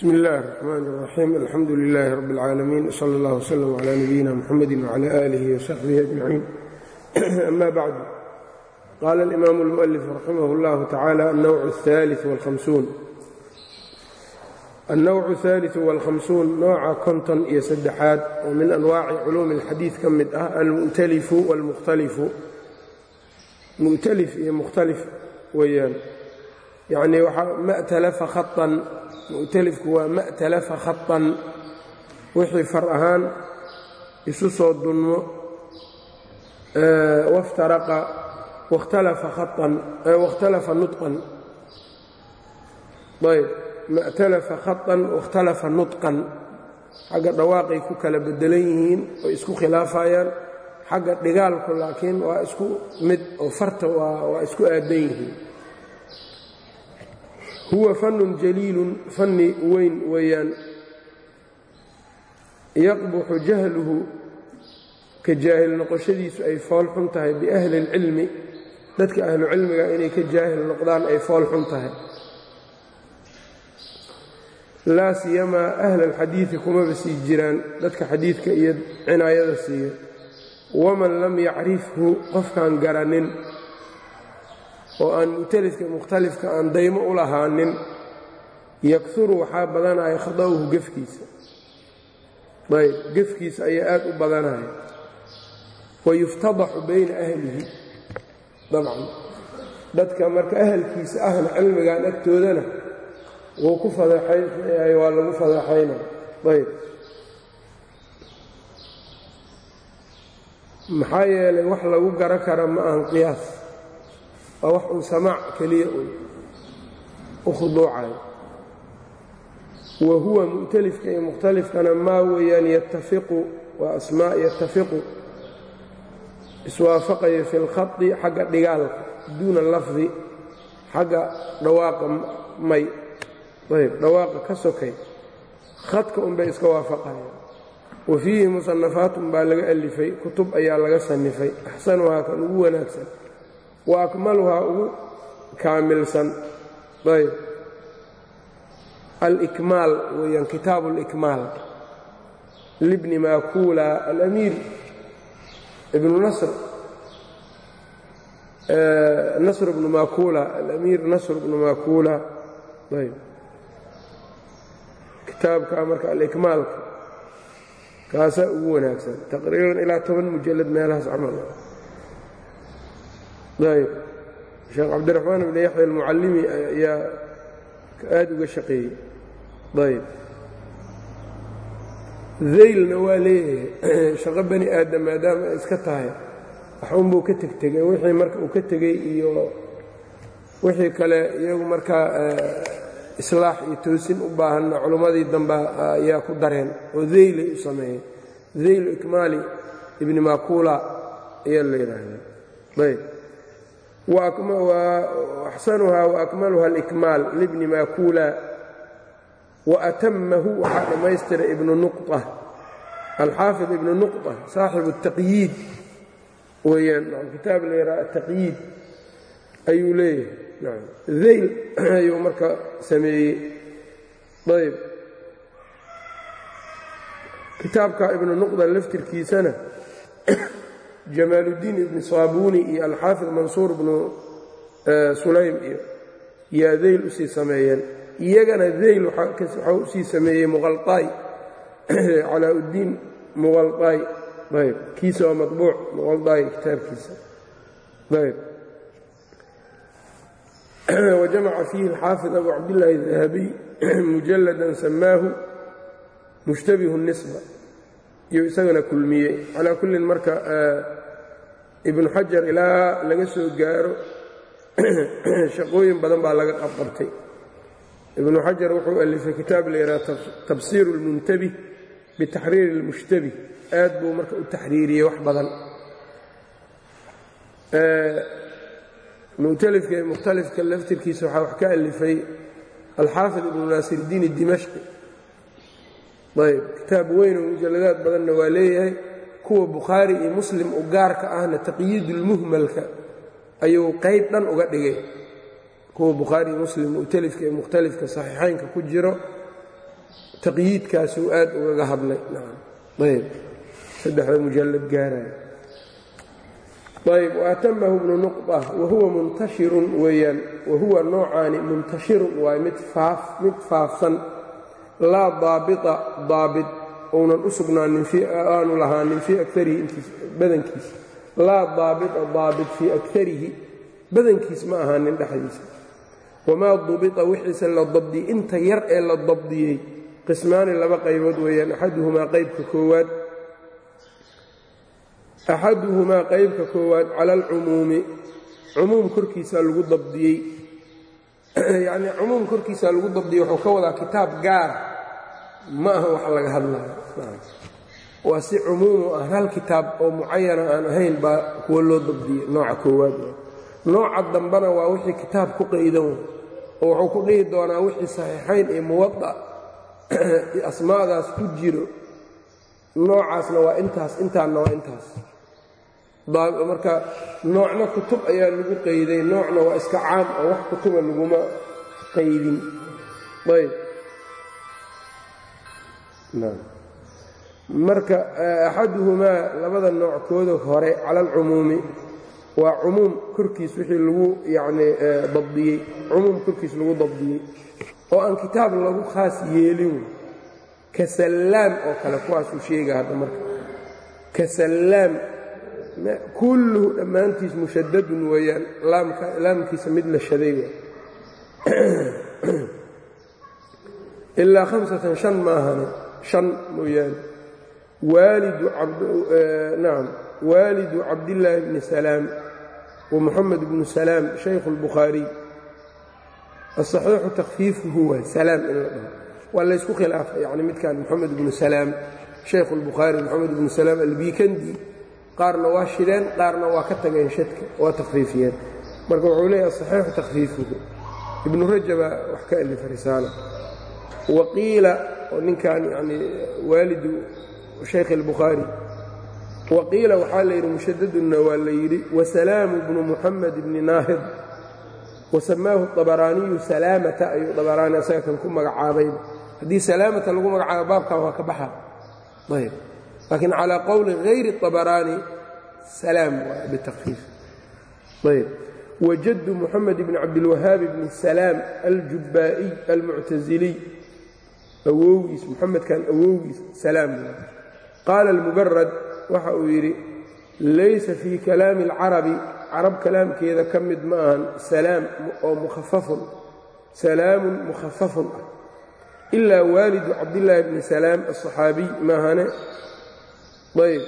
bsmi اllahi الرxmn الرaxيim alxamdu لilaahi rab اlcaalamiin wslى اllah wslm عlى nabiyina mxamedi wعlى آlih وsaxbih أجmaciin ama bacdu qaala اlimam اlmuؤlif raximah اllah tacalى الnowc الثالiث والhamsuun الnowc الثaaliث والhamsuun nooca konton iyo saddexaad oo min anwaaci culuumi اlxadiid ka mid ah almu'talifu wاlmukhtalifu mu'talif iyo mukhtalif weeyaan yacnii waxaa matalafa khatan mu'talifku waa ma'talafa khatan wixii far ahaan isu soo dunmo waftaraqa wakhtalafa khatan wakhtalafa nutqan. Ayb ma'talafa khatan wakhtalafa nutqan. Xagga dhawaaqay ku kala bedelan yihiin oy isku khilaafayaan. Xagga dhigaalku laakiin waa isku mid oo farta waa isku aadan yihiin huwa fanun jaliilun fanni weyn weeyaan. Yaqbuxu jahluhu ka jaahil noqoshadiisu ay fool xun tahay biahli اlcilmi dadka ahlu cilmiga inay ka jaahil noqdaan ay fool xun tahay. Laa siyamaa ahla alxadiidi kumaba sii jiraan dadka xadiidka iyo cinaayada siiya. Waman lam yacrifhu qofkaan garanin oo aan mu'talifka mukhtalifka aan daymo u lahaanin yakuru waxaa badanaya khada'uhu gefkiisa. Ayb gefkiisa ayaa aad u badanaya wayuftadaxu bayna ahlihi. Dabcan. Dadka marka ahalkiisa ahna cilmigan agtoodana wuu ku fadeexaynay waa lagu fadeexaynaya ayb maxaa yeelay wax lagu garo kara ma ahan qiyaas waa wax un samaac keliya un u khuduucayo. Wa huwa mu'talifka iyo mukhtalifkana maa weeyaan yatafiqu waa asmaa yatafiqu iswaafaqayo fi lkhadi xagga dhigaalka duuna lafdi xagga dhawaaqa may. Ayb dhawaaqa ka sokay. Khadka unbay iska waafaqayaan. Wa fiihi musanafaatun baa laga alifay kutub ayaa laga sanifay axsanuhaa kan ugu wanaagsan wa akmaluhaa ugu kaamilsan. Ayb. Alikmaal weeyaan kitaabu اlikmaal libni makuula alamiir ibnu nasr. Nasr bnu makuula alamiir nasr bnu makuula ayb. Kitaabka marka alikmaalka kaasaa ugu wanaagsan. Taqriiban ilaa toban mujalad meelahaas camal sheekh cabdiraxmaan bn yaxya almucallimi ayaa aad uga shaqeeyey. Ayb daylna waa leeyahay shaqo bani aadam maadaama ay iska tahay waxunbuu ka tegtegay wixii marka uu ka tegey iyo wixii kale iyagu markaa islaax iyo toosin u baahanna culimmadii dambe ayaa ku dareen oo daylay u sameeyeen. Daylu ikmaali ibni makuula ayaa la yidhaahdaa. Ayb axsanuhaa waakmaluha alikmaal libni makuula waatamahu waxaa dhammaystira ibnu nuqa alxaafid ibnu nuqa saaxibu ataqyiid weeyaan kitaab la yidhaha ataqyiid ayuu leeyahay dayl ayuu marka sameeyey. Ayb kitaabka ibnu nuqda laftirkiisana jamaaludiin ibni saabuni iyo alxaafid mansuur ibnu eh, sulaym iyo yaa deyl u sii sameeyeen. Iyagana deyl waxaa u sii sameeyey muqalqaay calaa uddiin ayb kiisa waa maطbuuc muqalqaay kitaabkiisa. Ayb. Wajamaca fiihi alxaafid abu cabdillaahi adahabiy mujaladan samaahu mushtabihu nisba. Iyo isagana kulmiyey. Calaa kullin marka eh, ibnu xajar ilaa laga soo gaaro shaqooyin badan baa laga qabqabtay. Ibnu xajar wuxuu alifay kitaab la yidhaha tabsiiru اlmuntabih bitaxriiri اlmushtabih aad buu marka u taxriiriyey wax badan. Mu'talifka iyo mukhtalifka laftirkiisa waxaa wax ka alifay alxaafid ibnu naasirdiin dimashqi. Ayb kitaab weyn oo mujalladaad badanna waa leeyahay kuwa bukhaari iyo muslim u gaarka ahna taqyiidulmuhmalka ayuu qayb dhan uga dhigay. Kuwa bukhaari iyo muslim mu'talifka iyo mukhtalifka saxiixaynka ku jiro taqyiidkaasuu aad ugaga hadlay. Ayb. Saddexda mujallad gaaraya. Ayb waatamahu bnu nuqba wahuwa muntashirun weeyaan wahuwa noocaani muntashirun waay mid mid faafsan laa daabita daabit ounan u sugnaanin aanu lahaanin fii akarihi badankiisa laa daabita daabit fii akarihi badankiis ma ahaanin dhexdiisa. Wamaa dubita wixiise la dabdiyey inta yar ee la dabdiyey qismaani laba qaybood weeyaan axaduhumaa qaybka koowaad axaduhumaa qaybka koowaad cala alcumuumi cumuum korkiisaa lagu dabdiyey. Yacnii cumuum korkiisaa lagu dabdiyey wuxuu ka wadaa kitaab gaar ma aha wax laga hadlayo. Waa si cumuumu ah hal kitaab oo mucayana aan ahayn baa kuwa loo dabdiyey nooca koowaad nooca dambena waa wixii kitaab ku qaydan oo wuxuu ku dhihi doonaa wixii saxiixayn iyo muwada asmaadaas ku jiro. Noocaasna waa intaas intaanna waa intaas. Marka noocna kutub ayaa lagu qayday noocna waa iska caam oo wax kutuba laguma qaydin ayb marka axaduhumaa labada noockooda hore cala alcumuumi waa cumuum korkiis wixii lagu yacnii dabdiyey cumuum korkiis lagu dabdiyey oo aan kitaab lagu khaas yeelin ka sallaam oo kale kuwaasuu sheega hadda marka. Ka sallaam kulluhu dhammaantiis mushadadun weeyaan laamkiisa mid la shaday ilaa hamsatan shan maahane shan mooyaane. Waalidu nacam waalidu cabdillaahi bni salaam wa moxamed bnu salaam shaykhu اlbukhaariy asaxiixu takhfiifuhu waay salaam in la dhaho waa laysku khilaafa yani midkan moxamed bnu salaam shaykhu اlbukhaari moxamed bnu salaam albikandi qaarna waa shideen qaarna waa ka tageen shadka waa takhfiifiyeen. Marka wuxuu leeyahy asaxiixu takhfiifuhu. Ibnu rajabaa wax ka alifa risaala. Waqiila oo ninkan yani waalidu shaykh اlbukhaari waqiila waxaa la yidhi mushadadunna waa la yidhi wasalaamu bnu muxamed bni naahid wasamaahu طabaraaniyu salaamata ayuu dabaraani asaga kan ku magacaabayba haddii salaamata lagu magacaabo baabkan waa ka baxa ayb laakiin calىa qowli hayri طabaraani salaam waa bitakfiif ayb wajadu muxamed bni cabdilwahaabi bni salaam aljubbaa'iy almuctasiliy awowgiis muxamedkan awowgiis salaam. Qaala almubarad waxa uu yidhi laysa fii kalaami alcarabi carab kalaamkeeda ka mid ma ahan salaam oo mukhafafun salaamun mukhafafun ah. Ilaa waalidu cabdillaahi bni salaam aلصaxaabiy maahane ayb.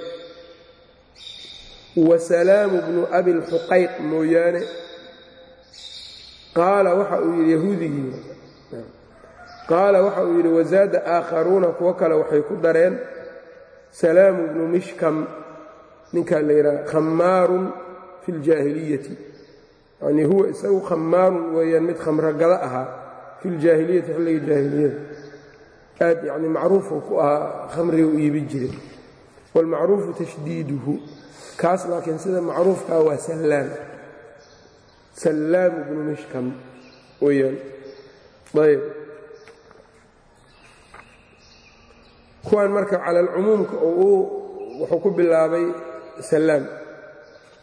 Wa salaamu bnu abi lxuqayq mooyaane. Qaala waxa uu yidhi yahuudigii qaala waxa uu yidhi wazaada aakharuuna kuwo kale waxay ku dareen salaamu bnu mishkam ninkaa la yidhaha khammaarun fi ljaahiliyati yanii huwa isagu khammaarun weeyaan mid khamrogado ahaa fi ljaahiliyati xilliga jaahiliyada. Aad yani macruufuu ku ahaa khamriga u iibi jiray. Waalmacruufu tashdiiduhu kaas laakiin sida macruufkaa waa sallaam. Sallaam bnu mishkam weyaan ayb kuwan marka cala alcumuumka wuxuu ku bilaabay sallaam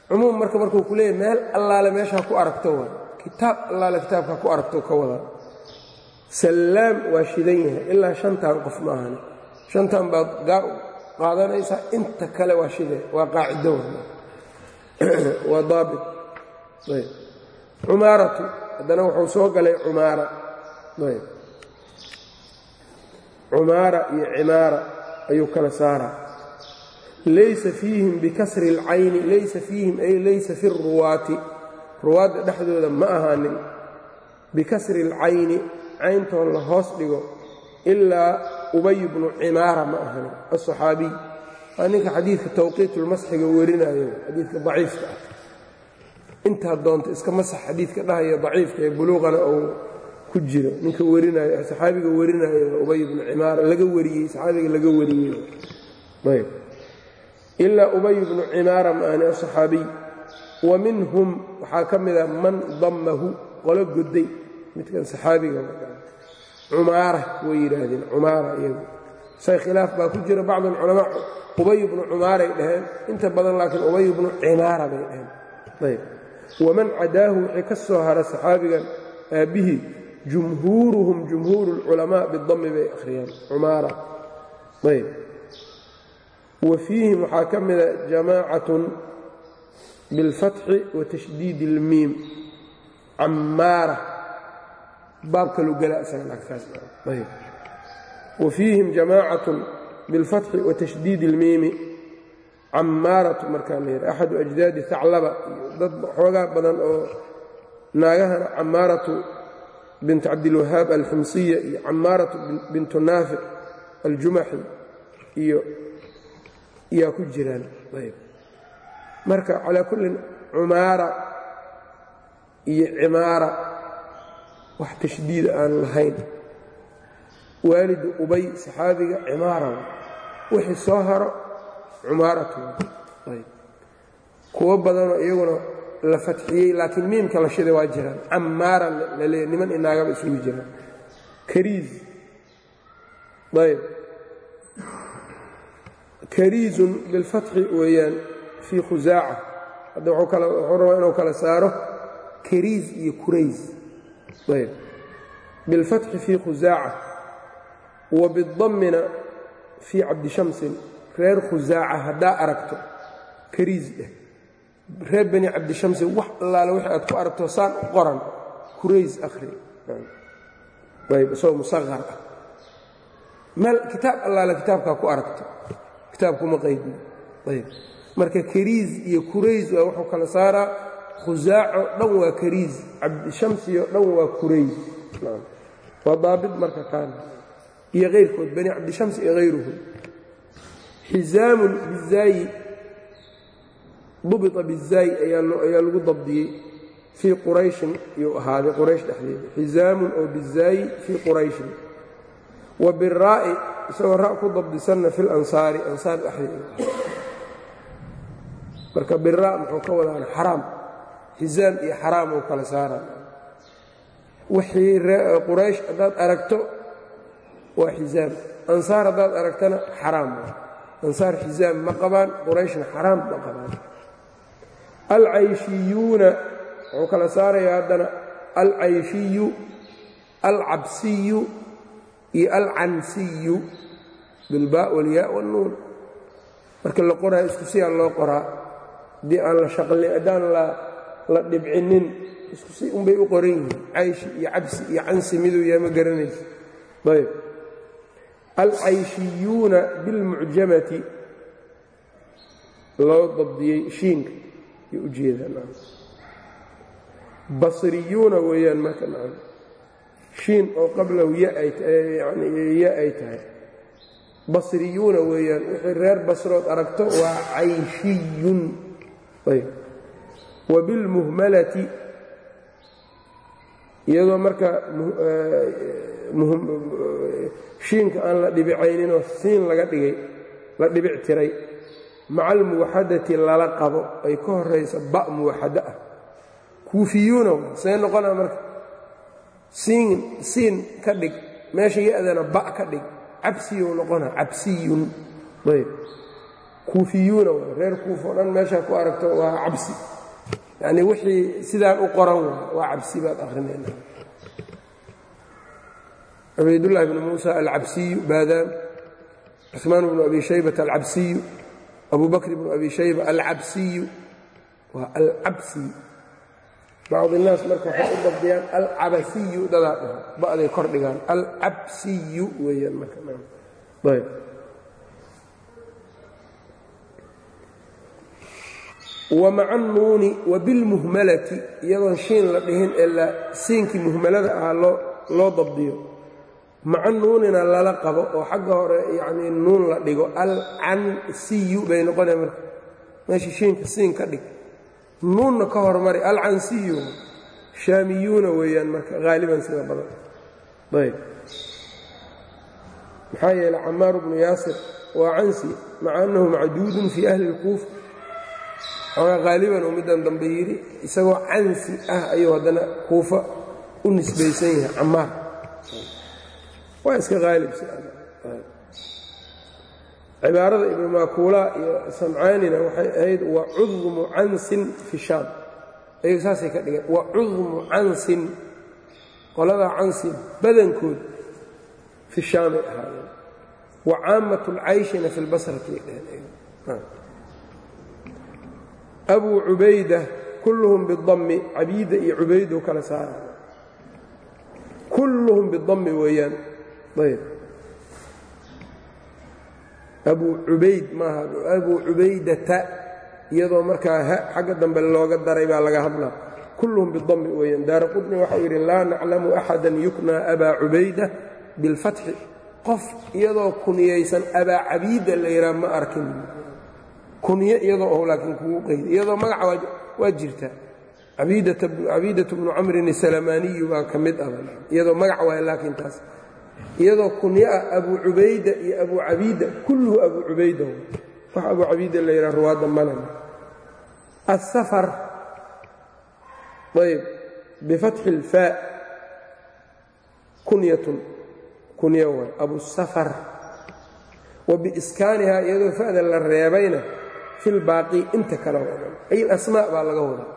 cumuum marka markuu ku leeyahy meel allaale meeshaa ku aragto waa kitaab allaale kitaabkaa ku aragto ka wadaa sallaam waa shidan yahay ilaa shantan qof ma ahani. Shantan baad qaadanaysaa inta kale waa shide waa qaacido waa daabit. Cumaaratu haddana wuxuu soo galay cumaara cumaara iyo cimaara ayuu kala saaraa laysa fiihim bikasri اlcayni laysa fiihim ay laysa fi ruwaati ruwaadda dhexdooda ma ahaanin bikasri اlcayni cayntoon la hoos dhigo ilaa ubay bnu cimaara ma ahanin aلصaxaabiy waa ninka xadiidka tawqiitulmasxiga warinayo xadiidka daciifka ah intaa doonta iska masax xadiidka dhahaya daciifka ee buluuqana uu ku jiro. Ninka warinayo saxaabiga warinayo ubay bnu cimaara laga wariyey saxaabiga laga wariyey. Ayb. Ilaa ubay bnu cimaara ma aلصaxaabiy wa minhum waxaa ka mida man dammahu qolo goday midkan saxaabiga cumaara way yidhaahdeen cumaara iyagu. Say khilaaf baa ku jira bacd alculamaa ubay bnu cumaaray dhaheen inta badan laakiin ubay bnu cimaara bay dhaheen. Ayb. Waman cadaahu wixii ka soo hara saxaabigan aabbihii jumhuuruhum jumhuuru اlculamaa bidami bay akhriyaan cumaara ayb wa fiihim waxaa ka mida jamaacatun biاlfatxi wa tashdiid اlmiim camaara baab kalu gala isaga wa fiihim jamaacatun biاlfatxi wa tashdiid اlmiimi camaaratu markaa la yidhi axadu ajdaadi haclaba dad xoogaa badan oo naagahana camaaratu bint cabdilwahaab alximsiya iyo camaaratu bintu naafic aljumaxi iyo yaa ku jiraan. Marka calaa kullin cumaara iyo cimaara wax tashdiida aan lahayn. Waalidu ubay saxaabiga cimaara wixii soo haro cumaaratu. Kuwo badanoo iyaguna la fatxiyey laakiin miimka la shiday waa jiraan. Camaara la leeya niman inaagaba isugu jiraan. Kariiz. Ayb. Kariizun bilfatxi weeyaan fii khusaaca hadda wuxuu rabaa inuu kala saaro kariiz iyo kurays ayb. Bilfatxi fii khusaaca wa bidammina fii cabdishamsin reer khusaaca haddaa aragto kariiz dheh reer bani cabdishamsin wax allaale wixii aad ku aragto saan u qoran kurays akhri. Ayb isagoo musaqar ah. Meel kitaab allaale kitaabkaa ku aragto. Kitaabkuma qaydin ayb marka kariiz iyo kurays waa wuxuu kala saaraa khusaaco dhan waa kariiz cabdishamsiyo dhan waa kurays waa daabit marka kaana iyo kayrkood bani cabdishamsi iyo hayruhu xizaamun bizaayi dubita bizaayi ayaa lagu dabdiyey fii qurayshin yuu ahaaday quraysh dhexdeeda. Xizaamun oo bizaayi fii qurayshin. Wa biraa'i isagoo ra' ku dabdisanna fi lansaari ansaar dhexdeeda. Marka biraa muxuu ka wadaan xaraam. Xizaam iyo xaraam uu kala saaraa wixii quraysh haddaad aragto waa xizaam. Ansaar haddaad aragtana xaraam. Ansaar xizaam ma qabaan qurayshna xaraam ma qabaan alcayshiyuuna wuxuu kala saarayaa haddana alcayshiyu alcabsiyu iyo alcansiyu bilbaa walyaa wannuun marka la qoraayo isku siyaa loo qoraa haddii aan la shaqli haddaan la dhibcinin isku si unbay u qoran yihiin. Cayshi iyo cabsi iyo cansi miduu yahay ma garanaysa ayb alcayshiyuuna bilmucjamati loo dabdiyey shiinka iyo ujeedaan basriyuuna weeyaan marka shiin oo qablahu ya ay tahay. Basriyuuna weeyaan wixii reer basrood aragto waa cayshiyun ayb. Wa bilmuhmalati iyadoo marka shiinka aan la dhibicayninoo siin laga dhigay la dhibic tiray maca almuwaxadati lala qabo ay ka horaysa ba muwaxado ah. Kuufiyuuna see noqonaa marka. Siin siin ka dhig. Meesha ya-dana ba ka dhig. Cabsiyuu noqonaa cabsiyun. Ayb. Kuufiyuuna waa reer kuuf oo dhan meeshaa ku aragto waa cabsi. Yacnii wixii sidaan u qoran waa cabsi baad akhrinayna. Cubaydullahi bnu muusa alcabsiyu baadaan. Cusmaan bnu abi shaybata alcabsiyu abu bakr bnu abi shayba alcabsiyu waa alcabsi bacd innaas marka waxay u dabdiyaan alcabasiyu dadaa dhaha ba'day kor dhigaan. Alcabsiyu weeyaan marka ayb. Wa maca annuuni wa bilmuhmalati iyadoon shiin la dhihin ee siinkii muhmalada ahaa loo dabdiyo maca nuunina lala qabo oo xagga hore yacnii nuun la dhigo alcansiyu bay noqonaya marka. Meeshii shiinka siin ka dhig. Nuunna ka hormari alcansiyu shaamiyuuna weeyaan marka haaliban sida badan. Ayb. Maxaa yeeley camaaru bnu yaasir waa cansi maca annahu macduudun fii ahli اlkuufa haaliban uu middan dambe yidhi isagoo cansi ah ayuu haddana kuufa u nisbaysan yahay camaar waa iska haalibsi cibaarada ibnu maakuula iyo samcaanina waxay ahayd wacudmu cansin fi shaam ayagu saasay ka dhigeen wacudmu cansin. Qoladaa cansi badankood fi shaamay ahaayeen. Wa caammat اlcayshina fi lbasrati abuu cubayda kulluhum bidammi cabiida iyo cubaydu kala saara kulluhum bidammi weeyaan ayb. Abuu cubayd maaha. Abuu cubaydata iyadoo markaa xagga dambe looga daray baa laga hadlaa. Kulluhum bidammi weeyaan. Daara qudni waxau yidhi laa naclamu axadan yuknaa abaa cubayda bilfatxi qof iyadoo kuniyaysan abaa cabiida la yidhaha ma arkin. Kunyo iyadoo oh laakiin kugu qayda iyadoo magaca waa jirtaa cabiidatu bnu camrin isalamaaniyu baa ka mid ah. Iyadoo magac waay laakiin taas iyadoo kunyo ah abuu cubayda iyo abuu cabiida kulluhu abuu cubayda wax abuu cabiida la yidhaha ruwaadda malana asafar ayb bifatxi اlfaa kunyatun. Kunyo waay abusafar wa biiskaanihaa iyadoo fa'da la reebayna fi lbaaqi inta kale wadan. Ay asmaa baa laga wadaa.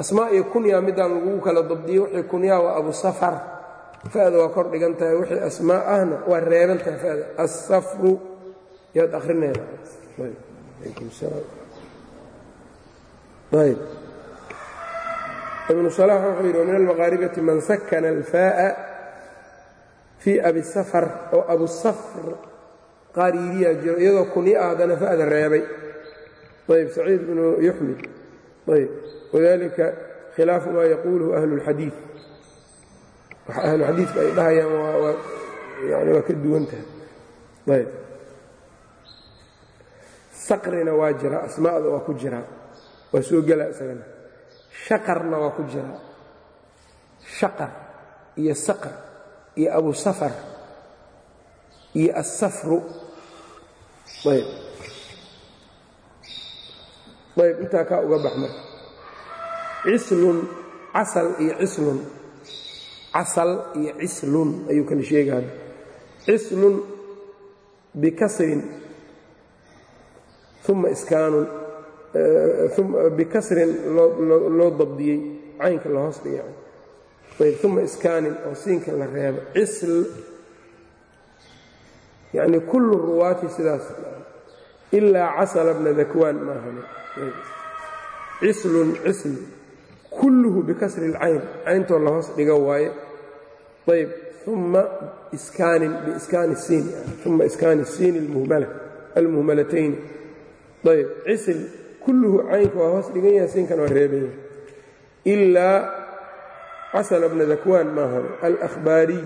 Asmaa iyo kunyaa midaan lagu kala dabdiyo wixii kunyaa waa abusafar fa'da waa kor dhigan tahay wixii asmaa ahna waa reeban tahay fa'da assafru yaad akhrinayda ayb ibnu salax wuxuu yidhi min almaqaaribati man sakana alfaa'a fii abisafar oo abusafr qaar yiriyaa jiro iyadoo kunya ah haddana fa'da reebay. Ayb saciid bnu yuxmid ayb wadalika khilaafu maa yaquuluhu ahlu اlxadiid waxa ahluxadiidku ay dhahayaan yani waa ka duwan tahay ayb. Saqrina waa jira asmaa'da waa ku jiraa waa soo gelaa isagana. Shaqarna waa ku jiraa shaqar iyo saqr iyo abusafar iyo assafru. Ayb. Ayb intaa kaa uga bax marka. Cislun casal iyo cislun casal iyo cislun ayuu kala sheegaya cislun bikasrin uma iskaanun bikasrin loo dabdiyey caynka la hoos dhigay. Uma iskaanin oo siinka la reebo. Cisl yacni kullu ruwaati sidaas ilaa casala bna dakwaan maahan cislun cisl. Kulluhu bikasri اlcayn cayntoo la hoos dhigo waaye ayb uma iskaanin biiskaani siin uma iskaani siin almuhmalatayni ayb cisl kulluhu caynka waa hoos dhigan yahay siinkan waa reeban yahay ilaa casala bna dakwaan maahan alahbaariy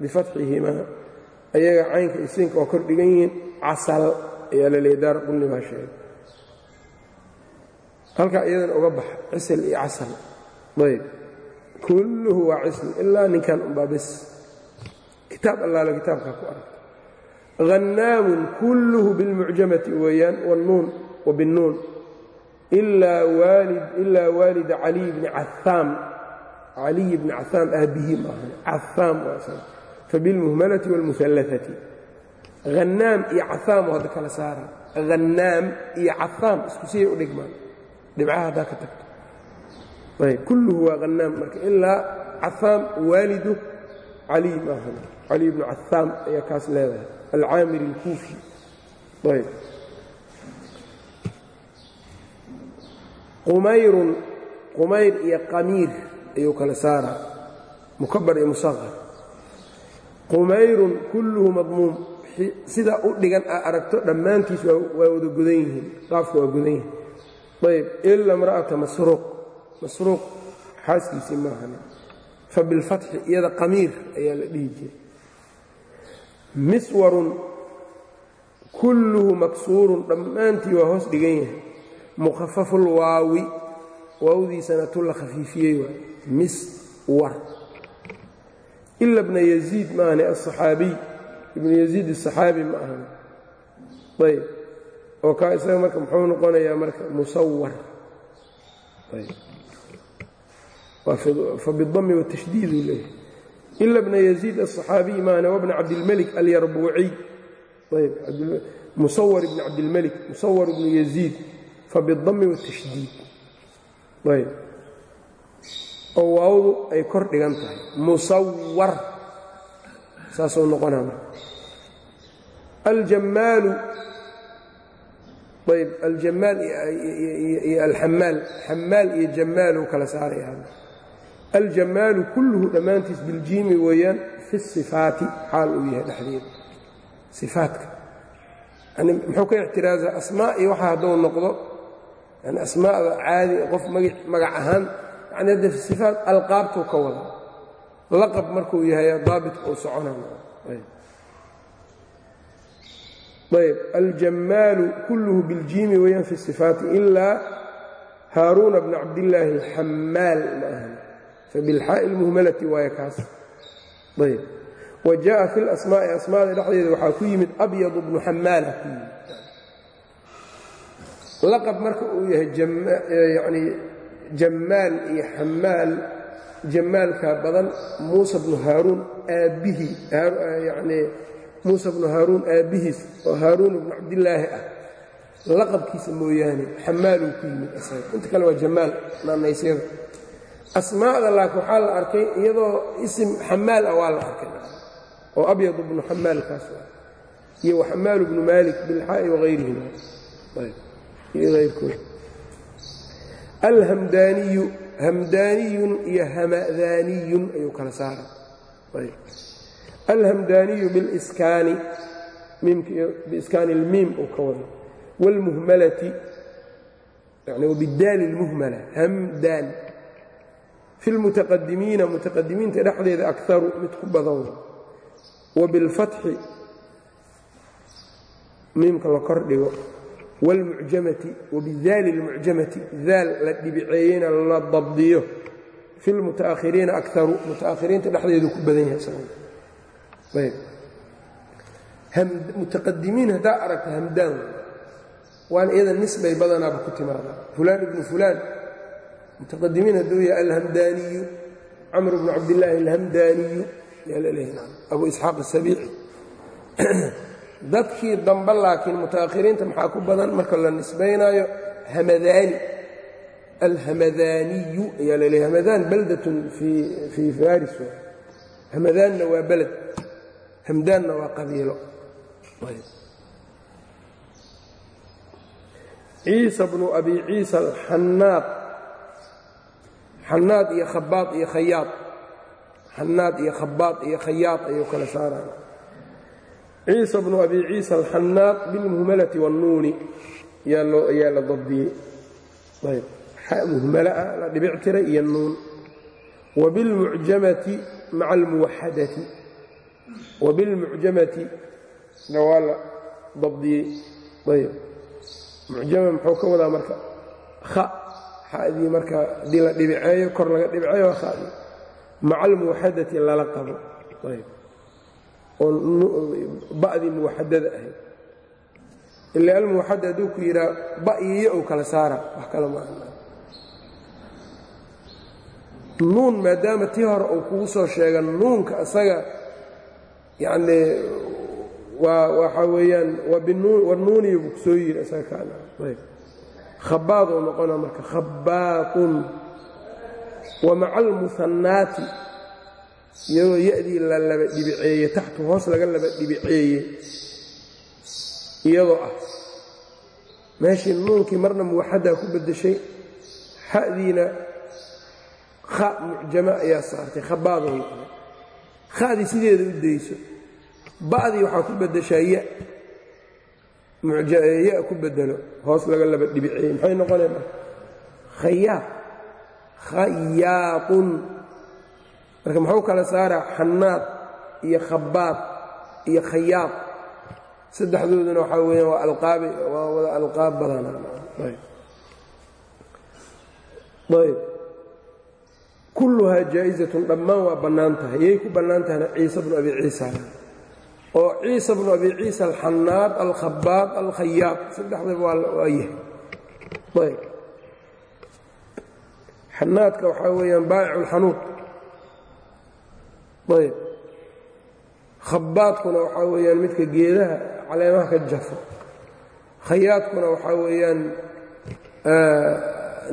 bifatxihimaa ayaga caynka iyo siinka kor dhigan yihiin casal ayaa la leeyay daar qulni baa sheegay halkaa iyadan uga baxa cisl iyo casal ayb kulluhu waa cisl ilaa ninkan unbaa bis kitaab allaala kitaabkaa ku aragta hannaamun kulluhu bilmucjamati weeyaan wاnnuun wa binnuun. Ilaa waalida caliy bni cahaam caliy bni cahaam aabbihi maahan cahaam fabilmuhmalati wاlmuhallaati hannaam iyo cahaam oo hadda kala saara hannaam iyo cahaam isku siyay u dhigmaan. Dhibcaha haddaa ka tagto kulluhu waa hannaam marka ilaa cahaam waalidu caliy maahan caliy bnu cahaam ayaa kaas leedahay. Alcaamiri اlkuufi ayb qumayrun qumayr iyo qamiir ayuu kala saaraa. Mukabar iyo musaqar qumayrun kulluhu madmuum. Sidaa u dhigan a aragto dhammaantiis waa wada gudan yihiin. Qaafka waa gudan yihiin. Ayb ila imra'ata masruuq masruuq xaaskiisii maahane fa bilfatxi iyada qamiir ayaa la dhihi jiray. Miswarun kulluhu maksuurun dhammaantii waa hoos dhigan yahay. Mukhafaful waawdiisana tu la khafiifiyey waay. Miswar. Ila bna yaziid maahane asaxaabiy ibnu yaziid asaxaabi ma ahane ayb oo kaa isaga marka muxuu noqonayaa marka musawar ayb fbidami watashdiid uu leeyahay. Ila bna yaziid aلصaxaabiy maana wabna cabdilmelik alyarbuuciy musawar ibn cabdilmelik musawar ibnu yaziid fabidami watashdiid ayb oo waawdu ay kor dhigan tahay. Musawar saasuu noqonaa marka. Aljammaalu ayb aljamaal iyo alxamaal xamaal iyo jammaal uu kala saaraya aljamaalu kulluhu dhammaantiis biljiimi weeyaan fi sifaati xaal uu yahay dhexdeeda. Sifaatka. Yani muxuu ka ictiraaza asmaa iyo waxa hadduu noqdo. Yani asmaada caadi qof magac ahaan yani hadda sifaat alqaabtuu ka wada. Laqab markuu yahay daabitka uu soconayayb ayb. Aljamaalu kulluhu biljiimi weeyaan fi sifaati ilaa haaruuna bna cabdillaahi alxamaal ma ahan fabilxaa'i lmuhmalati waaye kaas jaءa fi lasmaa'i asmaada dhexdeeda waxaa ku yimid abyadu bnu xamaala ku marka uu yahay yani jammaal iyo xamaal jammaalka badan muusa bnu haaruun aabbihii bnu oo haaruun ibnu cabdillaahi ah laqabkiisa mooyaane xamaaluu ku yimid asaga inta kale waa jamaal naanaysyada asmaa'da laakiin waxaa la arkay iyadoo isim xamaal ah waa la arkay oo abyad bnu xamaalkaas iyo waxamaal bnu maalik bilxaa'i wahayrihim iyo ayrkood alhamdaaniyu hamdaaniyun iyo hamadaaniyun ayuu kala saara alhamdaaniyu biliskaani biiskaani اlmiim uu ka wada wاlmuhmalati yani wbidaali اlmuhmala hamdaan fi lmutaqadimiina mutaqadimiinta dhexdeeda akaru mid ku badan wabilfatxi miimka la kordhigo wlmucjamati wabidaali lmucjamati daal la dhibiceeyena la dabdiyo fi lmutaakhiriina akaru mutaakhiriinta dhexdeedu ku badan yahaymutaqadimiin haddaa aragta hamdaan waana iyada nisbay badanaaba ku timaada fulaan ibnu fulaan mutaqadimiin hadduu yahay alhamdaaniyu camr bnu cabdillaahi alhamdaaniyu abu isxaaq asabiici dadkii dambe laakiin mutaakhiriinta maxaa ku badan marka la nisbaynaayo hamadaani alhamadaaniyu ayaa laleeyahy hamadaan baldatun fii faris hamadaanna waa beled hamdaanna waa qabiilo ciisa bnu abi ciisa alxanaad xanaad iyo khabaad iyo khayaad. Xanaad iyo khabaad iyo khayaad ayuu kala saaraya. Ciisa bnu abi ciisa alxanaad bilmuhmalati waannuuni ayaa la dabdiyey. Ayb xa muhmalaa la dhibic iyo nuun. Wabilmucjamati maca almuwaxadati wabilmucjamati na waa la dabdiyey. Ayb mucjama muxuu ka wadaa marka xadii marka haddii la dhibiceeyo kor laga dhibiceeyo waa khadii maca almuwaxadati lala qabo. Oo ba'dii muwaxadada ahayd ila almuwaxada hadduu ku yidhaa ba iyo iyo ou kala saara wax kale maaha nuun maadaama tii hore uu kugu soo sheega nuunka isaga yacni waa waxaa weeyaan wanuuniyu buu ku soo yiri isaga kaayb khabaad uu noqona marka khabaatun wa maca almuhannaati iyadoo ya'dii la laba dhibiceeye taxtu hoos laga laba dhibiceeye iyadoo ah meeshii nuunkii marna muwaxadaa ku beddeshay xa'diina kha mucjama ayaa saartay khabaadoo noqday kha'dii sideeda u dayso ba'dii waxaa ku beddeshaa ya ya ku beddelo hoos laga laba dhibiceeye maxay noqoneen marka khayaaq khayaaqun marka muxuu kala saaraa? Xanaad iyo khabaad iyo khayaaq saddexdooduna waxaa weeyaan waa alqaabi waa wada alqaab badanayb kulluhaa jaa'izatun dhammaan waa bannaan tahay. Yay ku bannaan tahayna ciisa bnu abi ciisa oo ciisa bnu abi ciisa alxanaad alkhabaad alkhayaaq saddexdaba waa yahay ayb. Xanaadka waxaa weeyaan baa'icu lxanuud ayb. Khabaadkuna waxaa weeyaan midka geedaha caleemaha ka jafo. Khayaadkuna waxaa weeyaan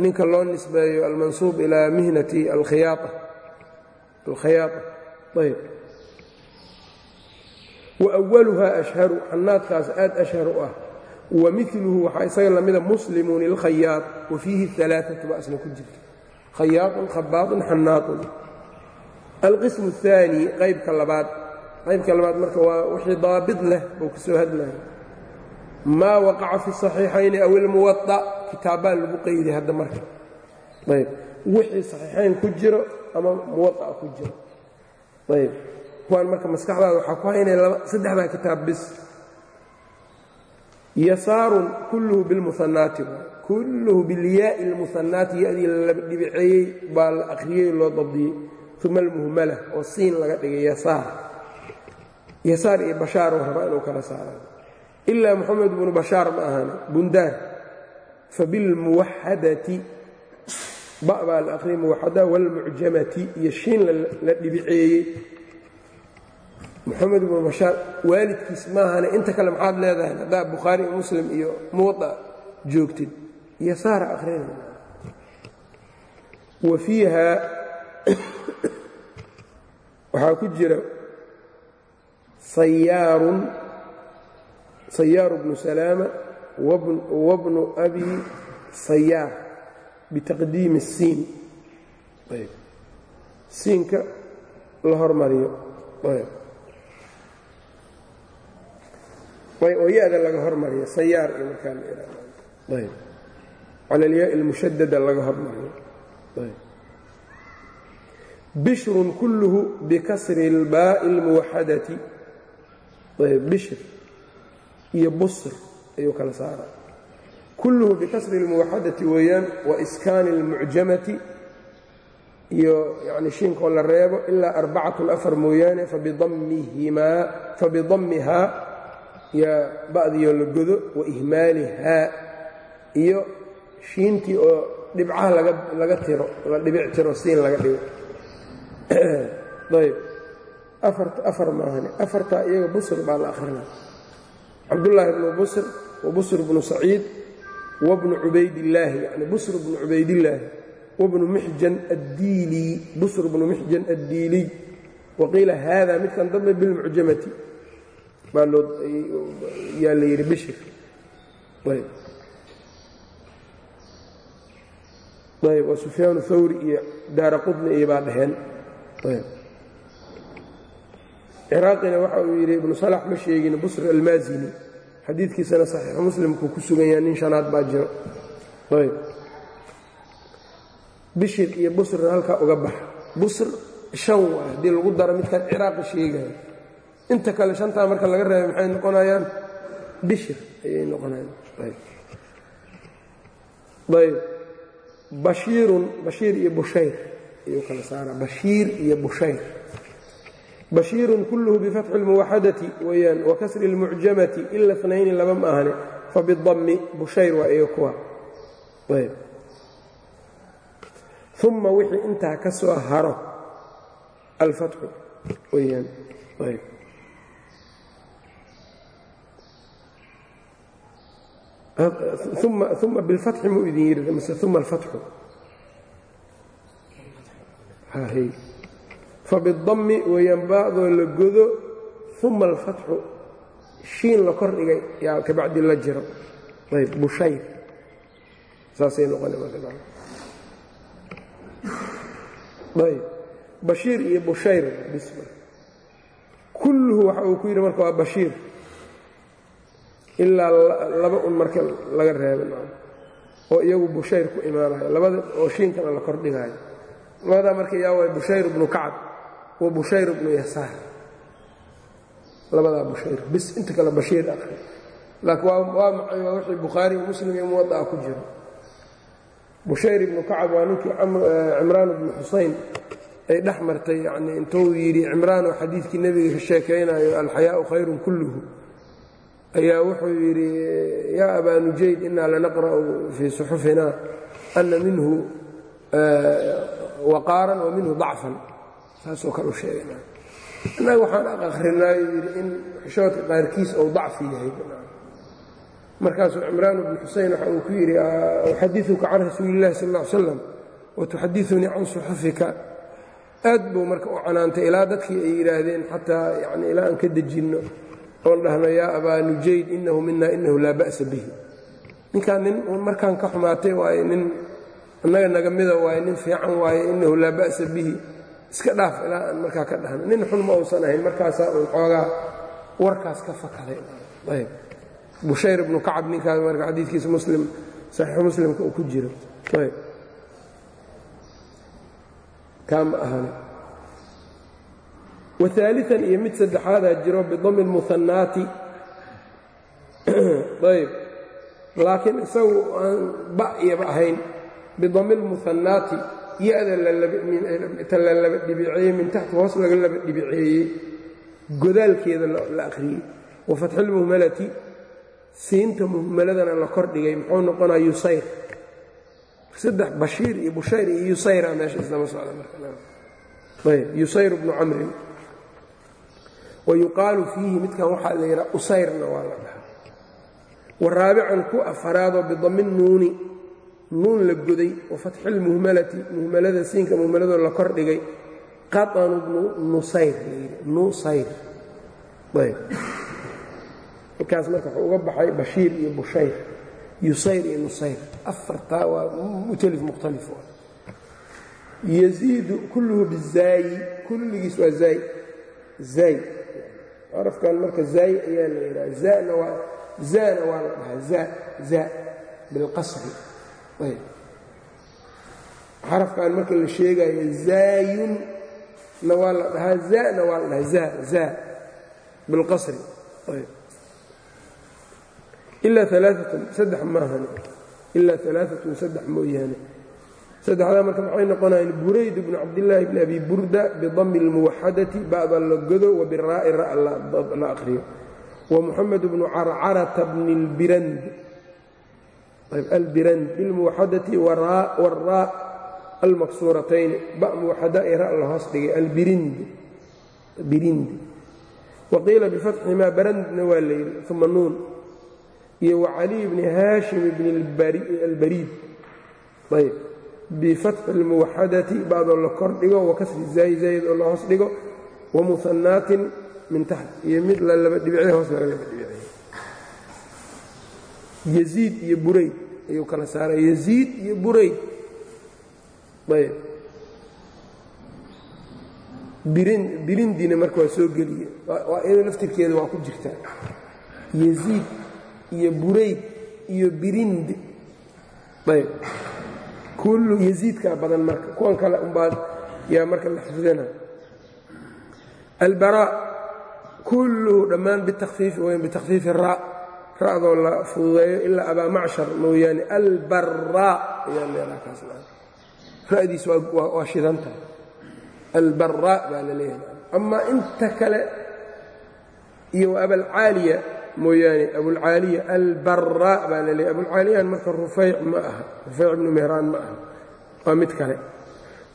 ninka loo nisbeeyo almansuub ilaa mihnati alkhiyaaa alkhayaaa ayb wawaluhaa ashharu xanaadkaas aad ashhar ah. Wa miluhu waxaa isaga lamida muslimun ilkhayaad wa fiihi alaaatu baa ku jirta khayaadun khabaadun xanaadun alqismu aani qaybka labaad. Qaybka labaad marka waa wixii daabid leh buu ka soo maa waqaca fi saxiixayni aw ilmuwaa kitaabbaa lagu qayday hadda marka. Ayb. Wixii saxiixayn ku jiro ama muwaa ku jiro. Ayb kuwaan marka maskaxdaada waxaa ku haynaya saddexdaa kitaab bis. Yasaarun kulluhu bilmuhanaati kulluhu bilyaai اlmuhanaati yadii la dhibiceeyey baa la akhriyey loo dabdiyey. Uma almuhmala oo siin laga dhigay yasaar. Yasaar iyo bashaaroo rabaa inuu kala saara ilaa moxamed bnu bashaar ma ahan bundaar fabilmuwaxadati ba baa la akhriyay muwaxada wاlmucjamati iyo shiin la dhibiceeyey moxamed ibnu bashaar waalidkiis maahane inta kale maxaad leedahay haddaa bukhaari iyo muslim iyo muwaa joogtid. Yasaara akhrina. Wa fiiha waxaa ku jira sayaarun sayaaru bnu salaama wabnu abi sayaar bitaqdiimi الsiin siinka la hormariyo oo ya-da laga hormariyo sayaar iyo markaa la ihahdo cala alyaa اlmushadada laga hormariyo bishrun kulluhu bikasri اlbaaءi اlmuwaxadati bishr iyo busr ayuu kala saaraa kulluhu bikasri اlmuwaxadati weeyaan wa iskaani اlmucjamati iyo yani shiinkoo la reebo ilaa arbacatun afar mooyaane fabidammihaa yaa ba'diyoo la godo wa ihmaalihaa iyo shiintii oo dhibcaha laga tiro la dhibic tiro siin laga dhigo ayb afar maahane afartaa iyaga busr baa la akrinaa cabdullaahi bnu busr wa busr bnu saciid wabnu cubaydillaahi yani busr bnu cubaydillaahi wabnu mixjan addiilii busr bnu mixjan addiiliy waqiila haada midkan dambe bilmucjamati yaa la yidhi bishir ayb. Waa sufyaanu hawri iyo daara qudni iyo baa dhaheen. Ciraaqina waxa uu yidhi ibnu salax ma sheegin busr almaasini xadiidkiisana saxiixu muslimkuu ku sugan yaha nin shanaad baa jiro. Ayb. Bishir iyo busrna halkaa uga baxa. Busr shan waay haddii lagu daro midkaan ciraaqi sheegaya inta kale shantaa marka laga reebay maxay noqonayaan? Bishir ayay noqonayaan. Ayb. Bashiirun bashiir iyo bushayr ayuu kala saaraa. Bashiir iyo bushayr bashiirun kulluhu bifatxi اlmuwaxadati weeyaan wa kasri ila nayni laba ma ahane fabidammi bushayr waa iyo kuwa. Ayb. Uma wixii intaa ka soo haro alfatxu weyaan ayb uma bilfatxi mu idin yiri mise uma alfatxu fabidammi weeyaan baadoo la godo uma alfatxu shiin la kor dhigay yaa kabacdi la jiro ayb bushayr saasay noqona ayb bashiir iyo bushayr kulluhu waxa uu ku yidhi marka waa bashiir ilaa laba un marka laga reeba oo iyagu bushayr ku imaanayo. Labada oo shiinkana la kordhigaayo labadaa marka yaa waay bushayr bnu kacab wa bushayr bnu yasaar. Labadaa bushayr bis inta kale bashiir akhri. Laakiin waa wixii bukhaari muslim iyo muwada'a ku jiro. Bushayr ibnu kacab waa ninkii cimraan bnu xusayn ay dhex martay. Yanii intuu yidhi cimraanoo xadiidkii nebiga ka sheekaynayo alxayaau khayrun kulluhu ayaa wuxuu yidhi yaa abaa nujayd inaa lanaqra'u fii suxufina ana minhu waqaaran wa minhu dacfan. Saasoo kale u sheegana innaga waxaan aqrinaayo yidhi in xishoodka qaarkiis ou dacfi yahay. Markaasuu cimraan bnu xusein waxa uu ku yidhi uxadiuka can rasuuli illahi sal ll ly slam watuxadiunii can suxufika. Aad buu marka u canaantay ilaa dadkii ay yidhaahdeen xataa yani ilaa aan ka dejinno oon dhahno yaa abaa nujayd inahu mina inahu laa ba'sa bihi. Ninkaan nin markaan ka xumaatay waaye nin annaga naga mida waaye nin fiican waaye inahu laa ba'sa bihi. Iska dhaaf ilaa aan markaa ka dhahno. Nin xun ma uusan ahayn markaasaa uun xoogaa warkaas ka fakaday ayb. Bushayr ibnu kacab ninkaas marka xadiidkiisa muslim saxiixu muslimka uu ku jiro. Ayb. Kaa ma waaalian iyo mid saddexaadaa jiro bidami lmuhannaati ayb. Laakiin isagu aan ba iyaba ahayn bidami lmuhannaati ya-da ta la laba dhibiceeyey min taxti hoos laga laba dhibiceeyey godaalkeeda la akhriyey. Wa fatxilmuhmalati siinta muhmaladana la kor dhigay muxuu noqonaa yusayr. Saddex bashiir iyo bushayr iyo yusayra meesha isdama socda marayb yusayr bnu camrin wa yuqaalu fiihi midkan waxaa la yidhaha usayrna waa la dhahaa wa raabican ku afaraadoo bidami nuuni nuun la goday wa fatxi lmuhmalati muhmalada siinka muhmaladoo la kordhigay qaطanu bnu nusayr layidhi nusayr ayb halkaas marka wuxuu uga baxay bashiir iyo bushayr yusayr iyo nusayr afartaa waa mutalif mukhtalif yaziidu kulluhu bizaayi kulligiis waa zaay zaay carafkan marka zaay ayaa la yidhaha. Zana waa zaana waa la dhahaa. Za za bilqasri ayb. Xarafkan marka la sheegayo zaayun na waa la dhahaa. Zana waa la dhahaa. Za za bilqasri ayb. Ilaa alaaatun saddex maahan ilaa alaaatun saddex mooyaane saddexdaa marka maxay noqonayaan burayd bnu cabdillaahi bni abi burda bidami اlmuwaxadati ba'da la godo wa biraa'i ra la aqhriyo wa muxamed bnu carcarata bni اlbirand albirand bilmuwaxadati wraa almaksuuratayni ba muwaxada i ra la hoos dhigay albirindi. Wa qiila bifatximaa barandna waa la yidhi uma nuun. Iyo wacaliy bni haashim bni albariid ayb bifatxi اlmuwaxadati bacdoo la kor dhigo wakasri zaayi zaayid oo la hoos dhigo wamuhanaatin min taxt iyo mid la laba hoos laga laba dhibicey iyo burayd ayuu kala saaray yaziid iyo burayd ayb birindina marka waa soo geliye iyado laftirkeeda waa ku jirtaa yaziid iyo burayd iyo birind ayb kullu yaziidkaa badan marka kuwan kale umbaa yaa marka la xifdina albaraa kulluhu dhammaan bitakfiifi weyn bitakfiifi ra ra'doo la fududeeyo ilaa abaa macshar mooyaane albaraa ayaa leedaha kaas ra'diis waa shidantahay albaraa baa la leeyahay amaa inta kale iyo abalcaaliya mooyaane abulcaaliya albaraa baa la leeyahy abulcaaliyan marka rufayc ma aha. Rufayc ibnu mehraan ma aha. Waa mid kale.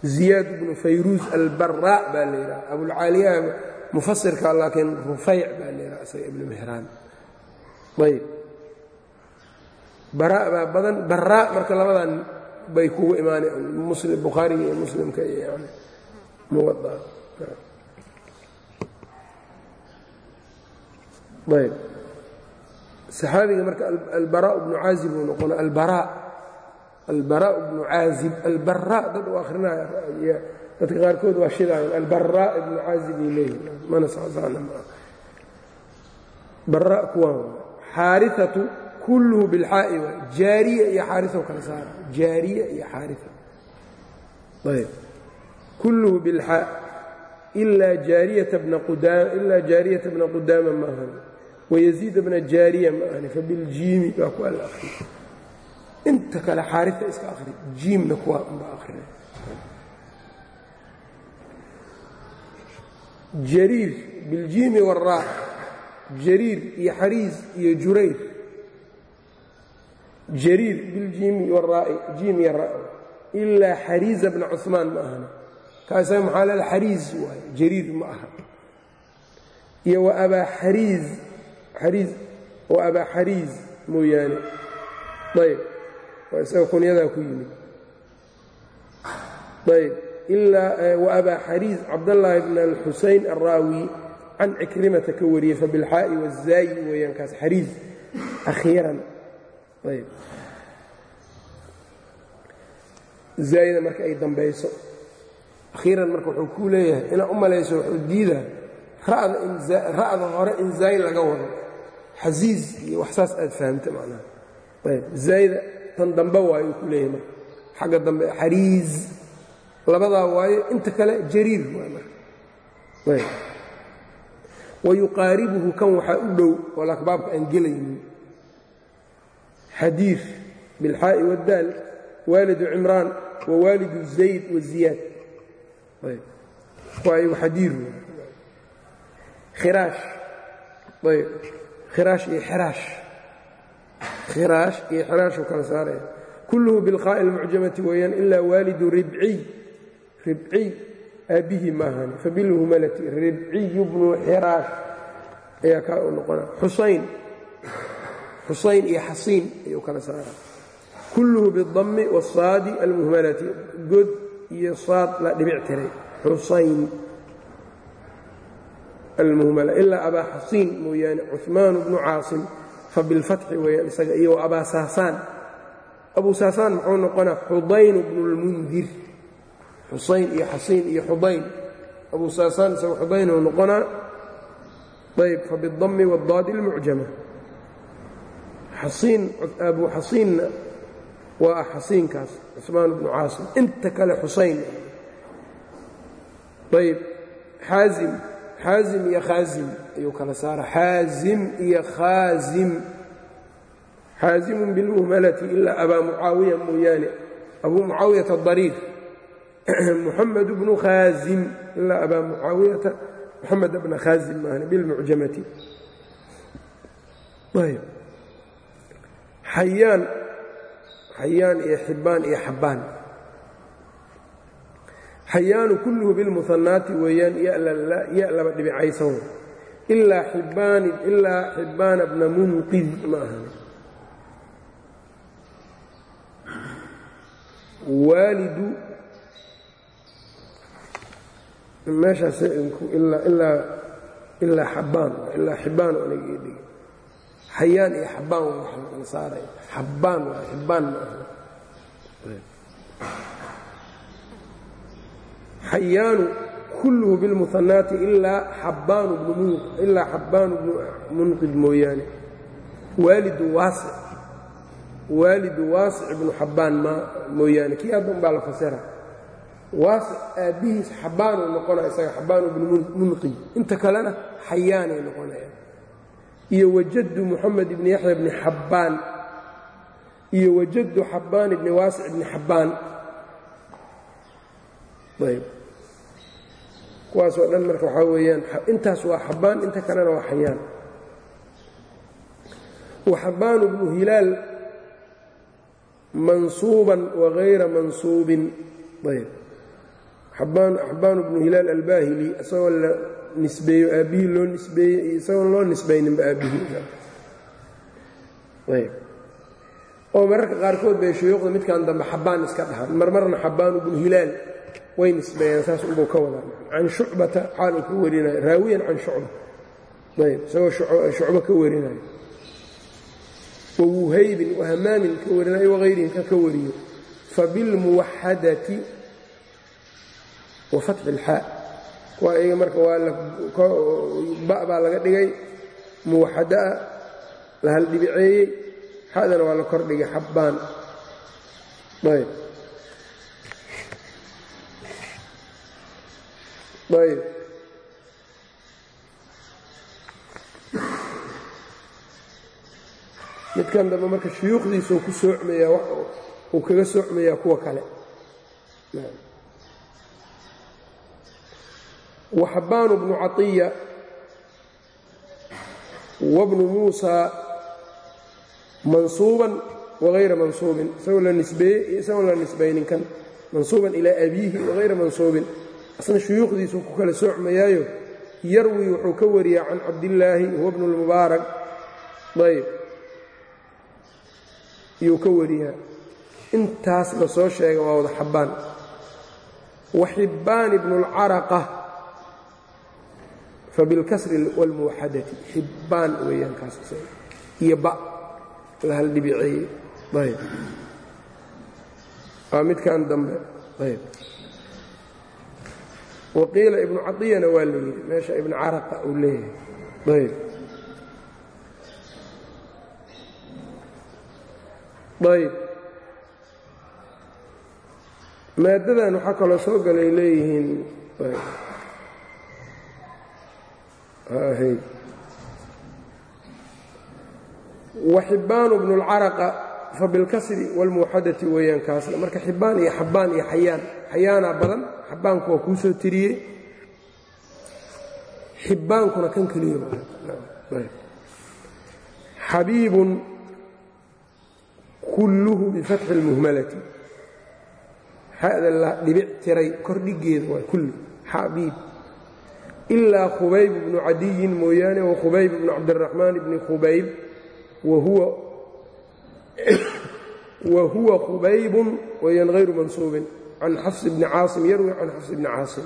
Ziyaad ibnu fayruus albaraa baa la yidhaha abulcaaliya mufasirka laakiin rufayc baa la yidhaha isaga ibnu mehraan ayb baraa baa badan. Baraa marka labadan bay kugu imaanay bukhaariga iyo muslimka iyo yani muwada ayb saxaabiga marka albaraa bnu caazib uu noqona albara albaraa bnu caazib albaraa dad u akhrinaya dadka qaarkood waa shidaayan albaraa ibnu caazib uu leeyahy mana socsaana maa bara kuwaan xaariatu kulluhu bilxaa'i waay jaariya iyo xaariau kala saara jaariya iyo xaaria ayb kulluhu bilxaa ilaa jaariyata bna qudaama maahan wayaziid bna jaariya ma ahani fabiljiimi baa ku alla inta kale xaaria iska akhri jiimna kuwaa unbaa akhri jariir biljiimi waraa jariir iyo xariis iyo jurayr jariir biljiimi waraa'i jiim iyo ra ilaa xariiza bna cumaan ma ahana kaasaga maxaa leeda xariis waaye jariir ma aha iyo wa abaa xariiz xariiz wa abaa xariiz mooyaane. Ayb waa isaga kunyadaa ku yimid. Ayb ilaa wa abaa xariiz cabdallaahi bn alxusayn alraawi can cikrimata ka wariyey fabilxaa'i wazaayi weeyaan kaas xariiz akhiiran. Ayb. Zaayida marka ay dambayso akhiiran marka wuxuu kuu leeyahay inaad u malayso wuxuu diidaa ra'da hore in zaay laga wado xasiiz iyo wax saas aad fahamta macnaha. Ayb zaayida tan dambe waayo ku leeyahay. Marka xagga dambe xariiz. Labadaa waayo inta kale jariir waay marka. Ayb. Wayuqaaribuhu kan waxaa u dhow oo lakbaabka aan gelaynin. Xadiir bilxaa'i waddaal waalidu cimraan wa waalidu zayd waziyaad ayb. Waa xadiir. Khiraash. Ayb khiraash iyo xiraash. Khiraash iyo xiraashuu kala saaraya kulluhu bilqaa'i almucjamati weeyaan ilaa waalidu ribciy ribciy aabbihii maahani fabilhumalati ribciyu bnu xiraash ayaa kaa u noqona. Xusayn xusayn iyo xasiin ayuu kala saara kulluhu bidammi wasaadi almuhmalati. God iyo saad la dhibic xusayn almuhmala ilaa abaa xasiin mooyaane cuثmaan bnu caasim fabilfatxi weeyaan isaga iyo abaa saasaan abuu saasaan muxuu noqonaa xudayn bnu اlmundir xusayn iyo xasiin iyo xudayn abuu saasaan isaga xudaynuu noqonaa ayb fabidami wadaadi اlmucjama xasiin abuu xasiinna waa xasiinkaas cuثmaan bnu caasim inta kale xusayn ayb xaazim xaazim iyo khaazim ayuu kala saara xaazim iyo khaazim xaazimun bilmuhmalati ilaa abaa mucaawiya mooyaane. Abuu mucaawiyata dariir muxamed bnu khaazim ilaa abaa mucaawiyata muxamed bna khaazim maahne bilmucjamati ayb xayaan xayaan iyo xibaan iyo xabaan xayaanu kulluhu bilmuhanaati weeyaan ya laba dhibicaysan ilaa xibbaana bna munqid ma ahan. Waalidu meeshaas ilaa xabaan ilaa xibaan anigdhig xayaan iyo xabaan waa saaray xabaan waa xibaan ma aha xayaanu kulluhu bilmuhanaati ilaa xabbaanu bnu munqid mooyaane waalidu waasic waalidu waasic ibnu xabbaan mooyaane kii hadda un baa la fasira waasic aabbihiis xabbaanuu noqonaya isaga xabbaan ibnu munqid inta kalena xayaanay noqonayaan iyo wajaddu muxamed ibni yaxya bni xabbaan iyo wajaddu xabbaan ibni waasic ibni xabbaan kuwaasoo dhan marka waxaa weeyaan intaas waa xabbaan inta kalena waa xayaan. Wa xabbaan bnu hilaal mansuuban wagayra mansuubin. Ayb xabbaan bnu hilaal albaahili isagoo la nisbeeyo aabbihii loo nisbeeyey iyo isagoon loo nisbayninba aabbihii. Oo mararka qaarkood bay shuyuukhda midkan dambe xabbaan iska dhahaan. Marmarna xabbaan bnu hilaal way nisbeeyaan saas unbuu ka wadaa. Can shucbata xaal uu ka warinayo raawiyan can shucba. Ayb isagoo shucbo ka warinayo wa wuhaybin wahamaamin ka warinayo wagayrihin ka ka wariyo fabilmuwaxadati wa fatxi ilxaa kuwa iyaga marka waa ba baa laga dhigay muwaxada'a la haldhibiceeyey xadana waa la kordhigay xabbaan. Ayb ayb midkan dambe marka shuyuukhdiisuu ku soocmayaa uu kaga soocmayaa kuwa kale. Wa xabbaanu bnu caطiya wabnu muusaa mansuuban wagayra mansuubin. Isagoo la nisbeeyey iyo isagoon la nisbaynin kan mansuuban ilaa abiihi wagayra mansuubin asna shuyuukhdiisuu ku kala soocmayaayo yarwi wuxuu ka wariyaa can cabdillaahi huwa bnu lmubaarak ayb iyuu ka wariyaa. Intaas la soo sheega waa wada xabbaan. Wa xibbaan ibnu اlcaraqa fabilkasri wاlmuwaxadati xibbaan weeyaan kaas iyo ba la hal ayb waa midkan dambe. Ayb waqiila ibnu caطiyana waa la yidhi meesha ibnu caraqa uu leeyahay. Ayb maaddadan waxaa kaloo soo galay leeyihiin. Waxibbaanu bnu اlcaraqa fabilkasri wاlmuwaxadati weeyaan kaasna. Marka xibbaan iyo xabbaan iyo xayaan xayaanaa badan xabbaanku waa kuu soo tiriyey. Xibbaankuna kan keliya xabiibun kulluhu bifatxi اlmuhmalati xada la dhibic tiray kordhigeeda waa kulli. Xabiib. Ilaa khubayb bnu cadiyin mooyaane wa khubayb bnu cabdiraxmaan bni khubayb wa huwa khubaybun weyaan hayru mansuubin. Can xafs bni caasim yarwi can xafs bni caasim.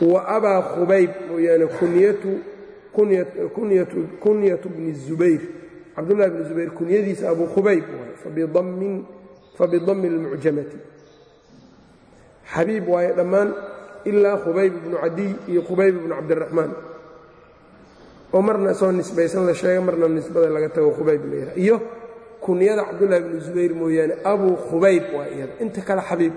Wa abaa khubayb mooyaane kunyatu bni zubayr. Cabdullahi bni zubayr kunyadiisa abu khubayb fabidami اlmucjamati xabiib waaye dhammaan ilaa khubayb bnu cadiy iyo khubayb bnu cabdiraxmaan oo marna soo nisbaysan la sheega marna nisbada laga tago khubayb la yidhaha iyo kunyada cabdullahi bnu zubayr mooyaane abuu khubayb waa iyada inta kale xabiib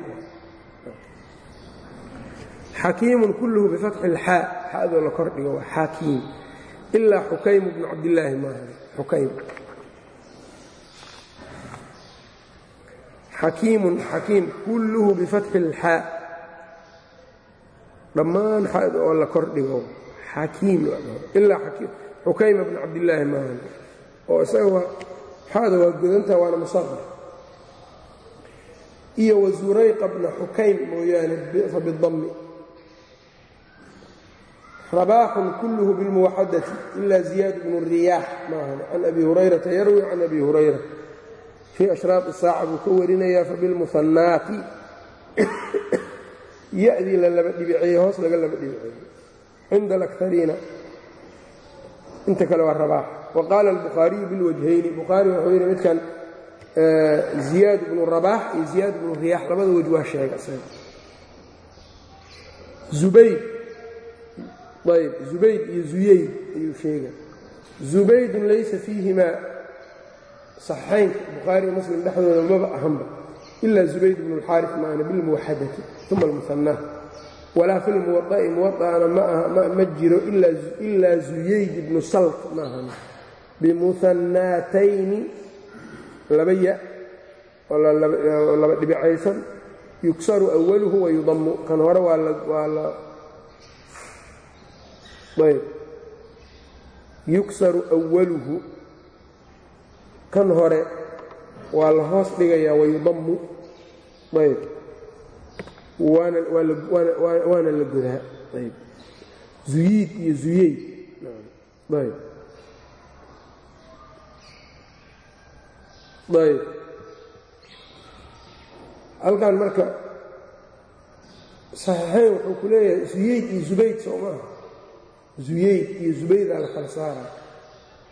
xakiimun kulluhu bifatxi ilxaa xadoo la kordhigo waa xaakiim ilaa xukaymu bnu cabdillaahi maaha xukaym. Xakiimun xakiim kulluhu bifatxi ilxaa dhammaan xad oo la kordhigo xakiim ilaa xukayma bnu cabdillaahi maahan oo isaga xaada waa godantaha waana musaqar iyo wa zurayqa bna xukaym mooyaane fabidammi rabaaxun kulluhu bilmuwaxadati ila ziyaad bnu riyaax maahan can abi hurayrata yarwi can abi hurayra. Fii ashraaqi saaca buu ka warinayaa fabilmuhannaati ya-dii la laba dhibiceeye hoos laga laba dhibiceeye cinda alakariina inta kale waa rabaax wa qaala albukhaariyu bilwajhayni. Bukhaari wuxuu yidhi midkan ziyaad bnu rabaax iyo ziyaad bnu riyaax labada waj waa sheega isaga zubayd ayb zubayd iyo zuyayd ayuu sheega zubaydun laysa fiihimaa saxaynka bukhaari muslim dhexdooda maba ahanba. Ila zubayd bnu اlxaarif maana bilmuwaxadati uma almuhanaa walaa fi lmuwaطa'i muwaطa'ana ma jiro ilaa zuyayd ibnu salt maahan bimuhannaatayni laba ya oo laba dhibicaysan yugsaru awaluhu wayudamu kan hore waa la ayb. Yugsaru awaluhu kan hore waa la hoos dhigayaa wayudamu ayb waana la godaa ayb. Zuyiid iyo zuyeyd ayb. Halkan marka saxiixayn wuxuu ku leeyahay zuyeyd iyo zubayd soo maaha zuyeyd iyo zubaydaa la kala saaraa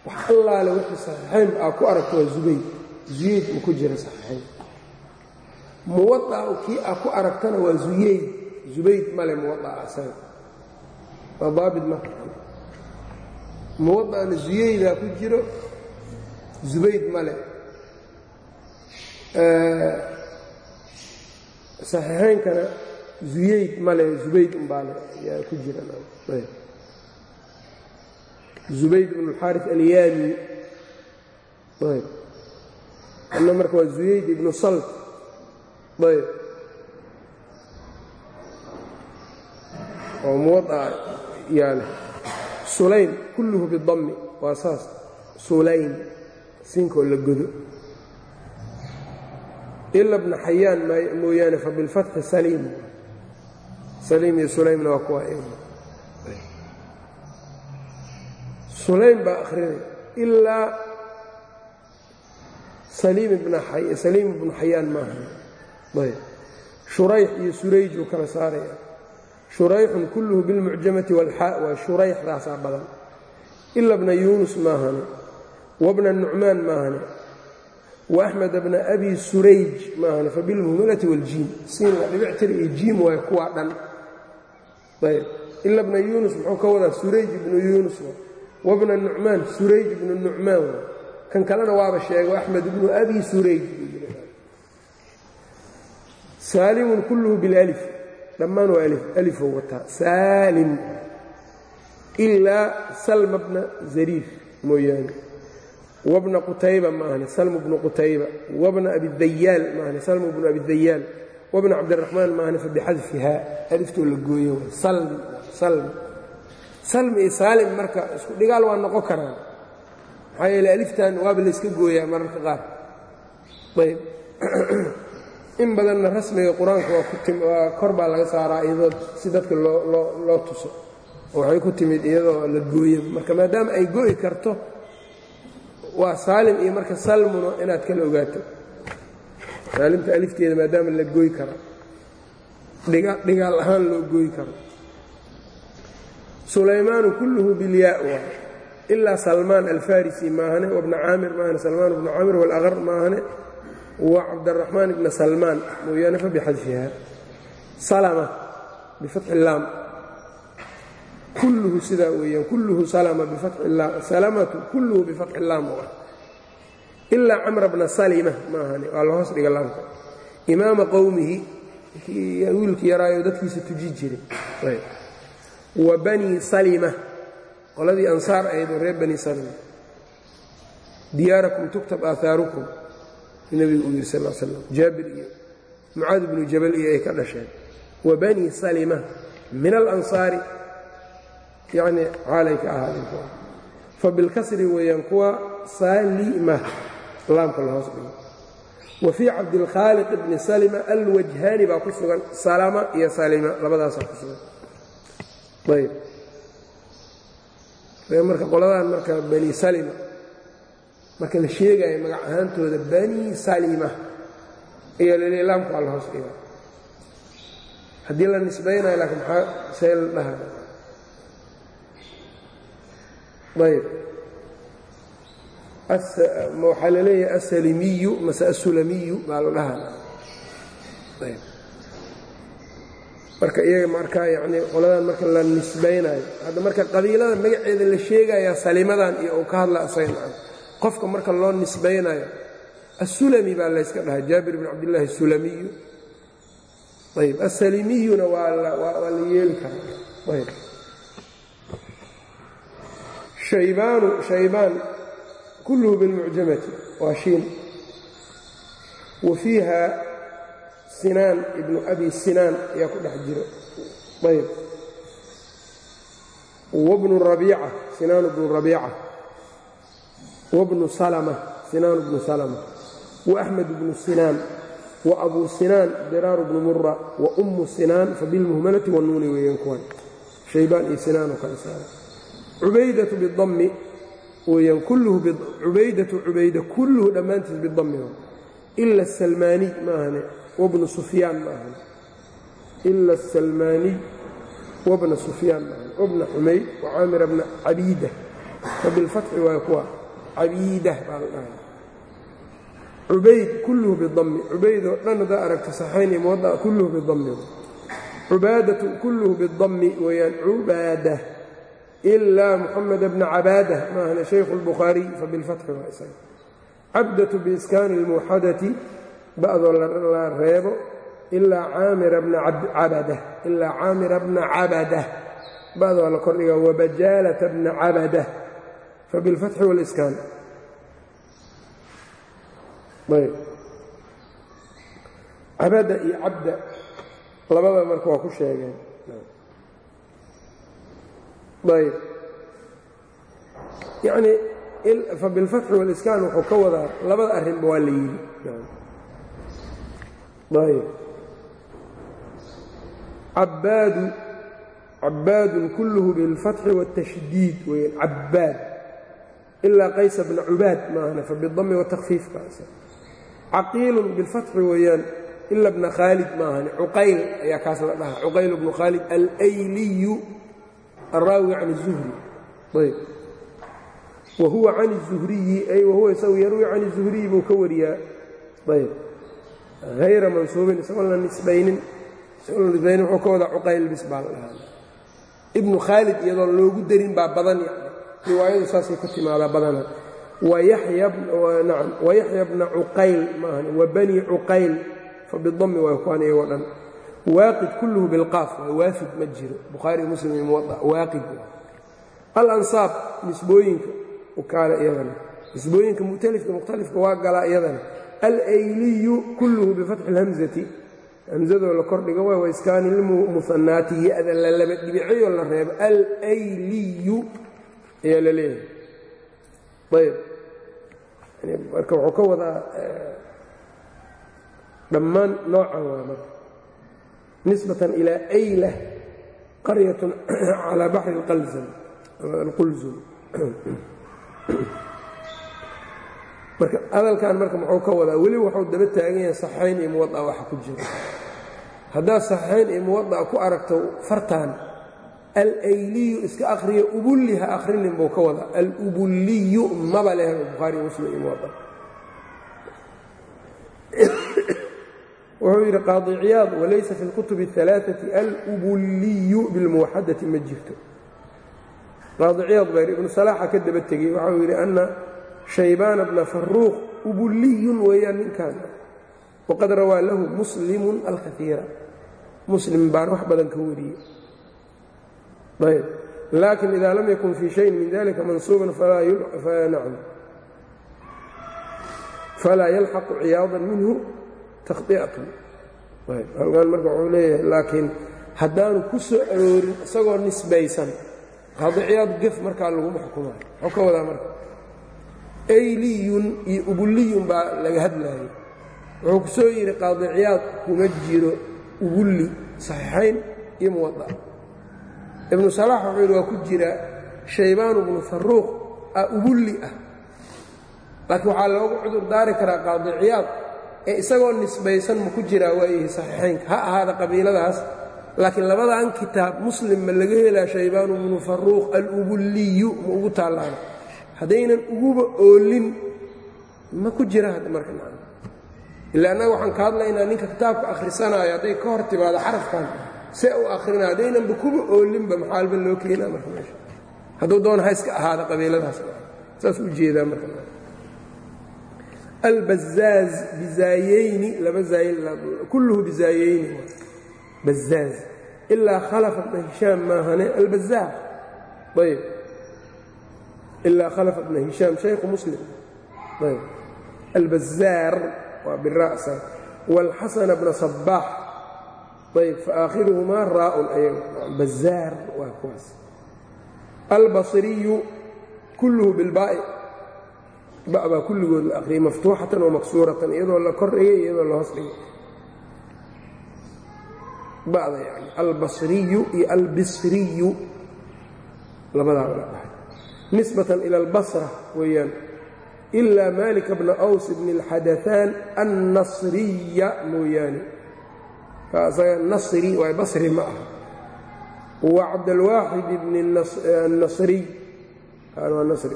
wax allaale wixii saxiixayn aa ku aragto waa zubayd. Zuyeyd uu ku jira saxiixayn muwaaa kii aa ku aragtana waa zuyeyd zubayd male muwaaa asaga waa daabit marka. Muwaa'ana zuyeydaa ku jiro. Zubayd male saxiixaynkana zuyeyd male zubayd umbaale yaa ku jira. Zubayd bn اlxaari alyaami. Marka waa zuyayd ibnu salt ayb oo muwaaa yaale sulaym kulluhu bidammi. Waa saas sulaym siinkoo la godo. Ila bna xayaan mooyaane fabilfatxi saliim saliim iyo sulaymna waa kuwa sulaym baa akhrinay. Ilaa saliim ibnu xayaan maaha shurayx iyo surayj uu kala saaraya. Shurayxun kulluhu bilmucjamati walxaa waa shurayxdaasaa badan. Ila bna yuunus maahane wabna nucmaan maahane waaxmed bna abi surayj maahane fabilmuhmalati waljiim. Siin waa dhibictir iyo jiim waay kuwaa dhan. Ayb. Ila bna yuunus muxuu ka wadaa surayj ibnu yuunus wabna nucmaan surayj ibnu nucmaan kan kalena waaba sheegay axmed ibnu abi surayj saalimun kulluhu biاlأlif dhammaan waa alifou wataa. Saalim. Ilaa salma bna zariir mooyaane. Wbna qutayba maahne salm bnu qutayba. Wabna abidayaal maahne salm bnu abidayaal wabna cabdiraxmaan maahne fabixadfiha aliftoo la gooyo. Salm salm. Salm iyo saalim marka isku dhigaal waa noqon karaan. Maxaa yeele aliftan waaba layska gooyaa mararka qaar. Ayb in badanna rasmiga qur'aanka waa kor baa laga saaraa iyadoo si dadka loo tuso. Waxay ku timid iyadoo la gooyo marka maadaama ay go'i karto waa saalim iyo marka salmuna inaad kala ogaato. Saalimta alifteeda maadaama la gooy karo. Dhigaal ahaan loo gooy karo. Sulaymaanu kulluhu bilyaa waa ilaa salmaan alfarisi maahane wabna caamir maahane salmaan bnu caamir waalaqar maahane wa cabdaraxmaan ibna salmaan mooyaane fabixadfiha salama bifatxi laam kulluhu sidaa weeyaan kulluhu salama bifatxi laam salamatu kulluhu bifatxi laam u ah ilaa camra bna salima maahane waa la hoos dhiga laamka imaama qowmihi wiilkii yaraayo dadkiisa tuji jiray. Wa bani salima. Qoladii ansaar ahaydoo reer bani salima. Diyaarakum tuktab aahaarukum nebigu uu yidhi sal slam jaabir iyo mucaad bnu jabal iyo ay ka dhasheen. Wa bani salima min alansaari yacni caalay ka ahaadeen fabilkasri weeyaan kuwa salima laamka la hoos dhigo. Wa fii cabdilkhaaliq bni salima alwajhaani baa ku sugan salama iyo salima labadaasaa ku sugan. Ayb marka qoladan marka bani salima marka la sheegayo magac ahaantooda bani salima ayaa laleey laamka waa la hoos dhiga. Haddii la nisbaynayo laakiin maxaa see la dhaha ayb waxaa la leeyahay asalimiyu mase asulamiyu baa la dhahaa. Marka iyaga markaa yani qoladan marka la nisbaynayo hadda marka qabiilada magaceeda la sheegayaa salimadan iyo uu ka hadla asaga qofka marka loo nisbaynayo asulami baa layska dhahaa jaabir bn cabdillaahi asulamiyu ayb asalimiyuna waa la yeeli karaa ayb haybaanu shaybaan kulluhu bilmucjamati waa shiin. Wa fiiha sinaan ibnu abi sinaan ayaa ku dhex jiro. Ayb wabnu rabiica sinaan bnu rabiica wabnu salama sinaan bnu salama wa axmed bnu sinaan wa abuu sinaan diraaru bnu mura wa ummu sinaan fabilmuhmalati wanuuni weeyaan kuwan shaybaan iyo sinaan oo kale saara cubaydatu bidammi weyaan cubaydatu cubayda kulluhu dhammaantiis bidammi ila asalmaaniy maahane wabnu sufyaan maahane ila asalmaaniy wabna sufyaan maahane wabna xumayd wa caamira bna cabiida fabilfatxi waa kuwa cabiida baa la dhahay cubayd kulluhu bidammi cubayd oo dhan haddaa aragta saxayn iyo kulluhu bidammi cubaadatu kulluhu bidammi weeyaan cubaada. Ilaa muxamed bna cabaada maahane shaykhu اlbukhaariy fabilfatxi waa isaga. Cabdatu biiskaani اlmuuxadati ba'doo la reebo. Ilaa caamira bna cabada ilaa caamira bna cabada ba'doo la kordhiga wabajaalata bna cabada fabilfatxi wاliskaan ayb. Cabada iyo cabda labada marka waa ku sheegeen. Ayb. Yacnii fabilfatxi waliskaan wuxuu ka wadaa labada arrinba waa la yidhi. Ayb. Cabbaadu cabbaadun kulluhu bilfatxi waاtashdiid weyaan cabbaad ilaa qaysa bna cubaad maahane fabidami watakfiifkaas caqiilun bilfatxi weeyaan ila bna khaalid maahane cuqayl ayaa kaas la dhahaa cuqayl bnu khaalid alayliyu alraawi can الzuhri ayb wa huwa can الzuhriyi ay wahuwa isagu yarwi can الzuhriyi buu ka wariyaa ayb hayra mansuubin isagoon la nisbaynin isagoon la nisbaynin wuxuu ka wadaa cuqayl bis baa la dhahaa ibnu khaalid iyadoon loogu darin baa badan yani riwaayadu saasay ku timaadaa badana. Wayaxya bna cuqayl maahan wa bani cuqayl fabidami waa kuwaan iyagoo dhan waaqid kulluhu bilqaaf waa waafid ma jiro. Bukhaari muslim iyo muwaa waaqid. Alansaab nisbooyinka ukaale iyadana. Nisbooyinka mukhtalifka mukhtalifka waa galaa iyadana. Alayliyu kulluhu bifatxi اlhamzati hamzadoo la kordhiga waa waiskaani lmuhanaati ya-da la laba dhibicayoo la reebo. Alayliyu ayaa la leeyahay. Ayb. Marka wuxuu ka wadaa dhammaan noocan waa marka nisbatan ilaa aylah qaryatun calaa baxri alqulzum. Marka hadalkan marka muxuu ka wadaa weli wuxuu daba taagan yahay saxayn iyo muwada'a waxa ku jira. Haddaad saxayn iyo muwada'a ku aragto fartaan alayliyu iska akhriya ubulli ha akhrinin buu ka wadaa alubulliyu maba leh bukhaari muslim iyo muwada wuxuu yidhi qaadi ciyaad walaysa fi اlkutubi الثalaaثati alubulliyu bilmuwaxadati ma jirto qaadi ciyaad bayr ibnu salaaxa ka daba tegey waxau yidhi ana shaybaana bna faruuq ubulliyun weeyaan ninkan waqad rawaa lahu muslimun alkaiira muslim baan wax badan ka wariyey ayb laakin ida lam yakun fii shayin min dalika mansuuban falaa yalxaqu ciyaadan minhu takhطi'atun halkan marka wuxuu leeyahay laakiin haddaanu ku soo aroorin isagoo nisbaysan qaadi ciyaad gef markaa laguma xukumayo. Muxuu ka wadaa marka. Ayliyun iyo ubulliyun baa laga hadlaayay. Wuxuu ku soo yidhi qaadi ciyaad kuma jiro ubulli saxiixayn iyo muwada ibnu salaax wuxuu yidhi waa ku jira shaybaan bnu faruuq ubulli ah. Laakiin waxaa loogu cudur daari karaa qaadi ciyaad ee isagoo nisbaysan ma ku jiraa waayihi saxiixaynka. Ha ahaada qabiiladaas. Laakiin labadan kitaab muslim ma laga helaa shaybaan bnu faruuq alubulliyu ma ugu taallaana. Haddaynan uguba oolin ma ku jira hadda marka ila annaga waxaan ka hadlaynaa ninka kitaabka akhrisanaayo hadday ka hor timaado xarafkan see u akhrina haddaynanba kuba oolinba maxaalba loo keenaa marka meesha? Hadduu doona ha ahaada qabiiladaas. Saas u jeedaa marka albazaaz bizaayeyni laba kulluhu bizaayeyni bazaaz ilaa khalafa bna hishaam maahane albazaar ayb ilaa khalafa bna hishaam shaykhu muslim. Ayb albazaar waa bira'sa wاlxasana bna sabaax ayb faakhiruhumaa raa'un ayaga bazaar waa kuwaas. Albasriyu kulluhu bilbaa'i ba baa kulligood la akhriyay maftuuxatan wa iyadoo la kor dhigay iyadoo la hoos dhigay ba'da yani albasriyu iyo albisriyu labadaaba la nisbatan ila albasra weeyaan. Ilaa malika bna aws bni اlxadaثaan annasriya mooyaane nasri waay basri ma aha. Eh, wa cabdalwaaxid ibni nasriy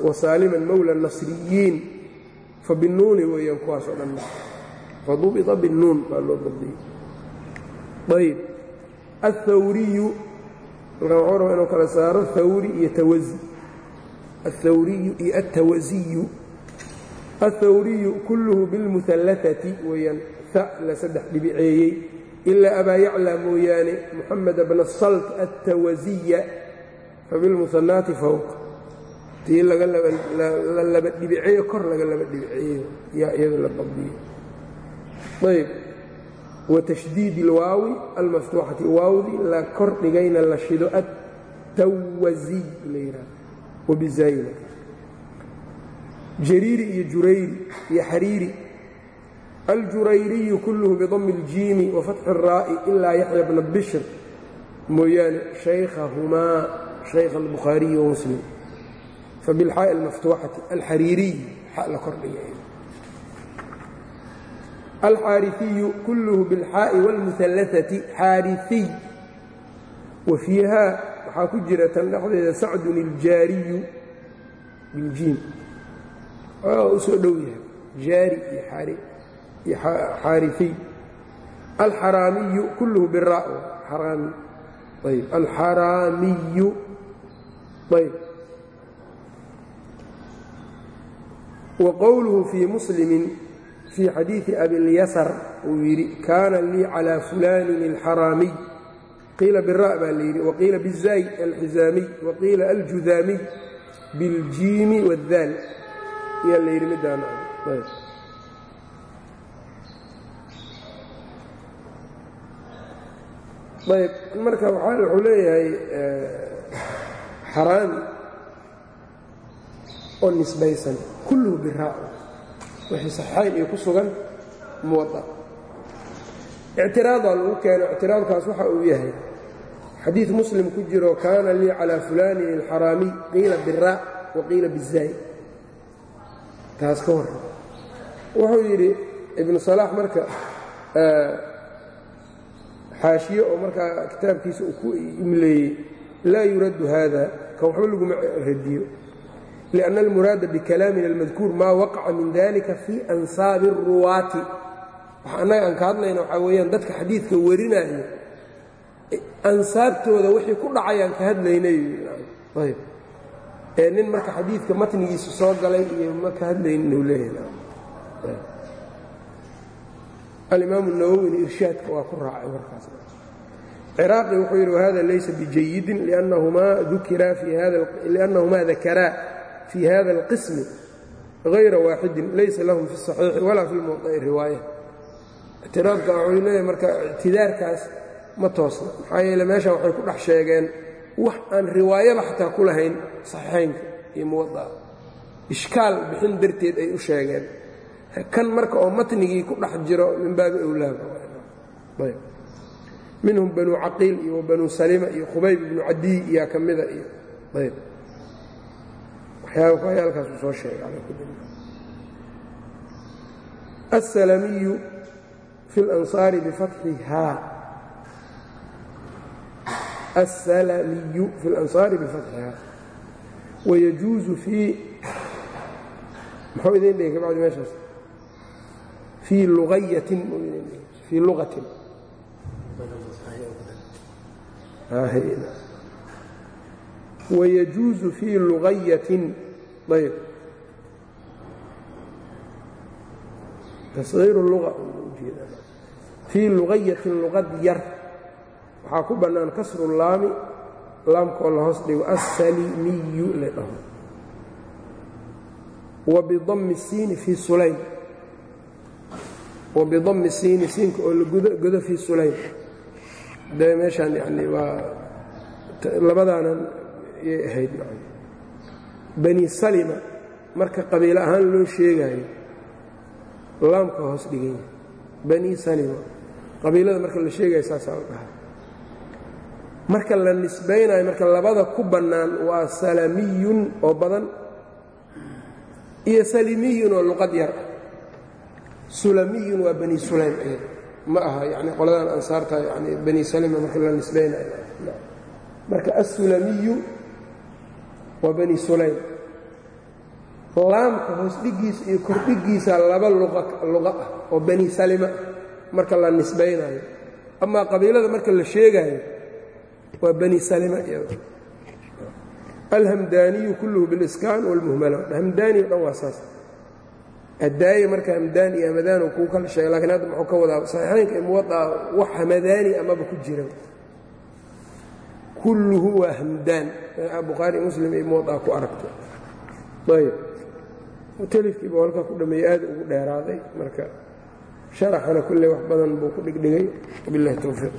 wasaliman mowla nasriyiin. Fa binuuni weeyaan kuwaasoo dhan. Fadubia binuun baa loo dabdiyey ayb athawriyu wuxuu raba inuu kala saaro thawri iyo tawasi athawriyu iyo altawasiyu athawriyu kulluhu bilmuhallaati weeyaan ta la saddex dhibiceeyey ilaa abaa yaclaa mooyaane muxamed bna salt attawasiya fabilmuhanaati fowq tii la labadhibiciyo kor laga laba dhibiciyo yaa iyado la badiyo ayb watashdiidi اlwaawi almaftuuxati waawdi la kor dhigayna la shido attawasiy la yidhaha wabizayna jariiri iyo jurayri iyo xariiri aljurayriyu kulluhu bidami اljiimi wafatxi الraa'i ilaa yaxya bna bishr mooyaane shaykhahumaa shaykha albukhaariyi wamuslim fabilxaa'i almaftuuxati alxariiriy xa la kordhigay alxaariiyu kulluhu biاlxaa'i wاlmuhallaثati xaariiy wa fiihaa waxaa ku jira tan dhexdeeda sacdun iljaariyu biljiim u soo dhow yahay jaari iyo xaariiy alxaraamiyu kulluhu bira araami ayb alxaraamiyu. Ayb. Wa qowluhu fii muslimin fii xadiidi abilyasar uu yidhi kaana lii calaa fulaanin alxaraamiy. Qiila bira baa la yidhi waqiila bizaay alxizaamiy waqiila aljudaamiy biljiimi wاdaal ayaa la yidhi ayb marka wuxuu leeyahay xaraami oo nisbaysan kulluhu biraa wixii saxayn iyo ku sugan muwada ictiraadaa lagu keeno ictiraadkaas waxa uu yahay xadiid muslim ku jiro kaana lii calaa fulaanin alxaraamiy qiila biraa wa qiila bizaay taas ka warran wuxuu yidhi ibnu salaax marka xaashiye oo markaa kitaabkiisa uu ku imleeyey laa yuraddu haada ka waxba laguma radiyo. Lianna almuraada bikalaamina almadkuur maa waqaca min dalika fii ansaabi اruwaati waxa annaga aan ka hadlayna waxaa weeyaan dadka xadiidka warinaayo ansaabtooda wixii ku dhacayaan ka hadlaynay. Ayb nin marka xadiidka matnigiisa soo galay iyo ma ka hadlaynin uu leeyahay alimaam nawowina irshaadka waa ku raacay markaasciraaqi wuxuu yidhi wahada laysa bijayidin liannahumaa dakaraa fii hada alqismi hayra waaxidin laysa lahum fi saxiixi walaa fi mowdici riwaaya ictiraadka wuxuu marka ictidaarkaas ma toosna maxaa yeele meesha waxay ku dhex sheegeen wax aan riwaayaba xataa ku lahayn saxiixaynka iyo muwadaa ishkaal bixin darteed ay u sheegeen kan marka oo matnigii ku dhex jiro min baabi owlaaba minhum banuu caqiil iyo wa banuu salima iyo khubayb ibnu cadiy iyaa ka mida iyo ayb waxyaalkaasuu soo sheegay aلsalamiyu fi اlansaari bifatxihaa aلsalamiyu fi اlansaari bifatxihaa wayajuuzu fii muxuu idin dhigay kabacdi meeshaas fii lugayatin fii lugatin wayajuuzu fii lugayatin ayb tashiiru lua fii lugayatin luqad yar waxaa ku bannaan kasru laami laamkoo la hoos dhigo assalimiyu la dhaho wa bidammi fii sulaym wa bidammi siini siinka oo la godo fii sulaym. De meeshaan yani waa labadaanan yay ahayd bani salima marka qabiilo ahaan loo sheegaayo laamka hoos dhigan yahay bani salima qabiilada marka la sheegayo saasaa la dhahaa. Marka la nisbaynayo marka labada ku bannaan waa salamiyun oo badan iyo salimiyun oo luqad yar. ah sulamiyun waa bani sulaym ma aha yani qoladan ansaarta yani bani salima marka la nisbaynayo marka assulamiyu waa bani sulaym. Laamka hoos dhigiisa iyo kordhigiisa laba luqa ah oo bani salima marka la nisbaynayo amaa qabiilada marka la sheegaayo waa bani salima alhamdaaniyu kulluhu biliskaan wاlmuhmala hamdaani o dhan waa saas adaaye marka hamdaan iyo hamadaan kuu kala sheegay lakiin hadda muxuu ka wadaa saxiixaynka iyo muwadaa wax hamadaani amaba ku jira kulluhu waa hamdaan. Bukhaari muslim iyo muwadaa ku aragta ayb mutalifkiiba halkaa ku dhameeyey aad ugu dheeraaday marka. Sharaxana kulle wax badan buu ku dhigdhigay. Wabilahi towfiiq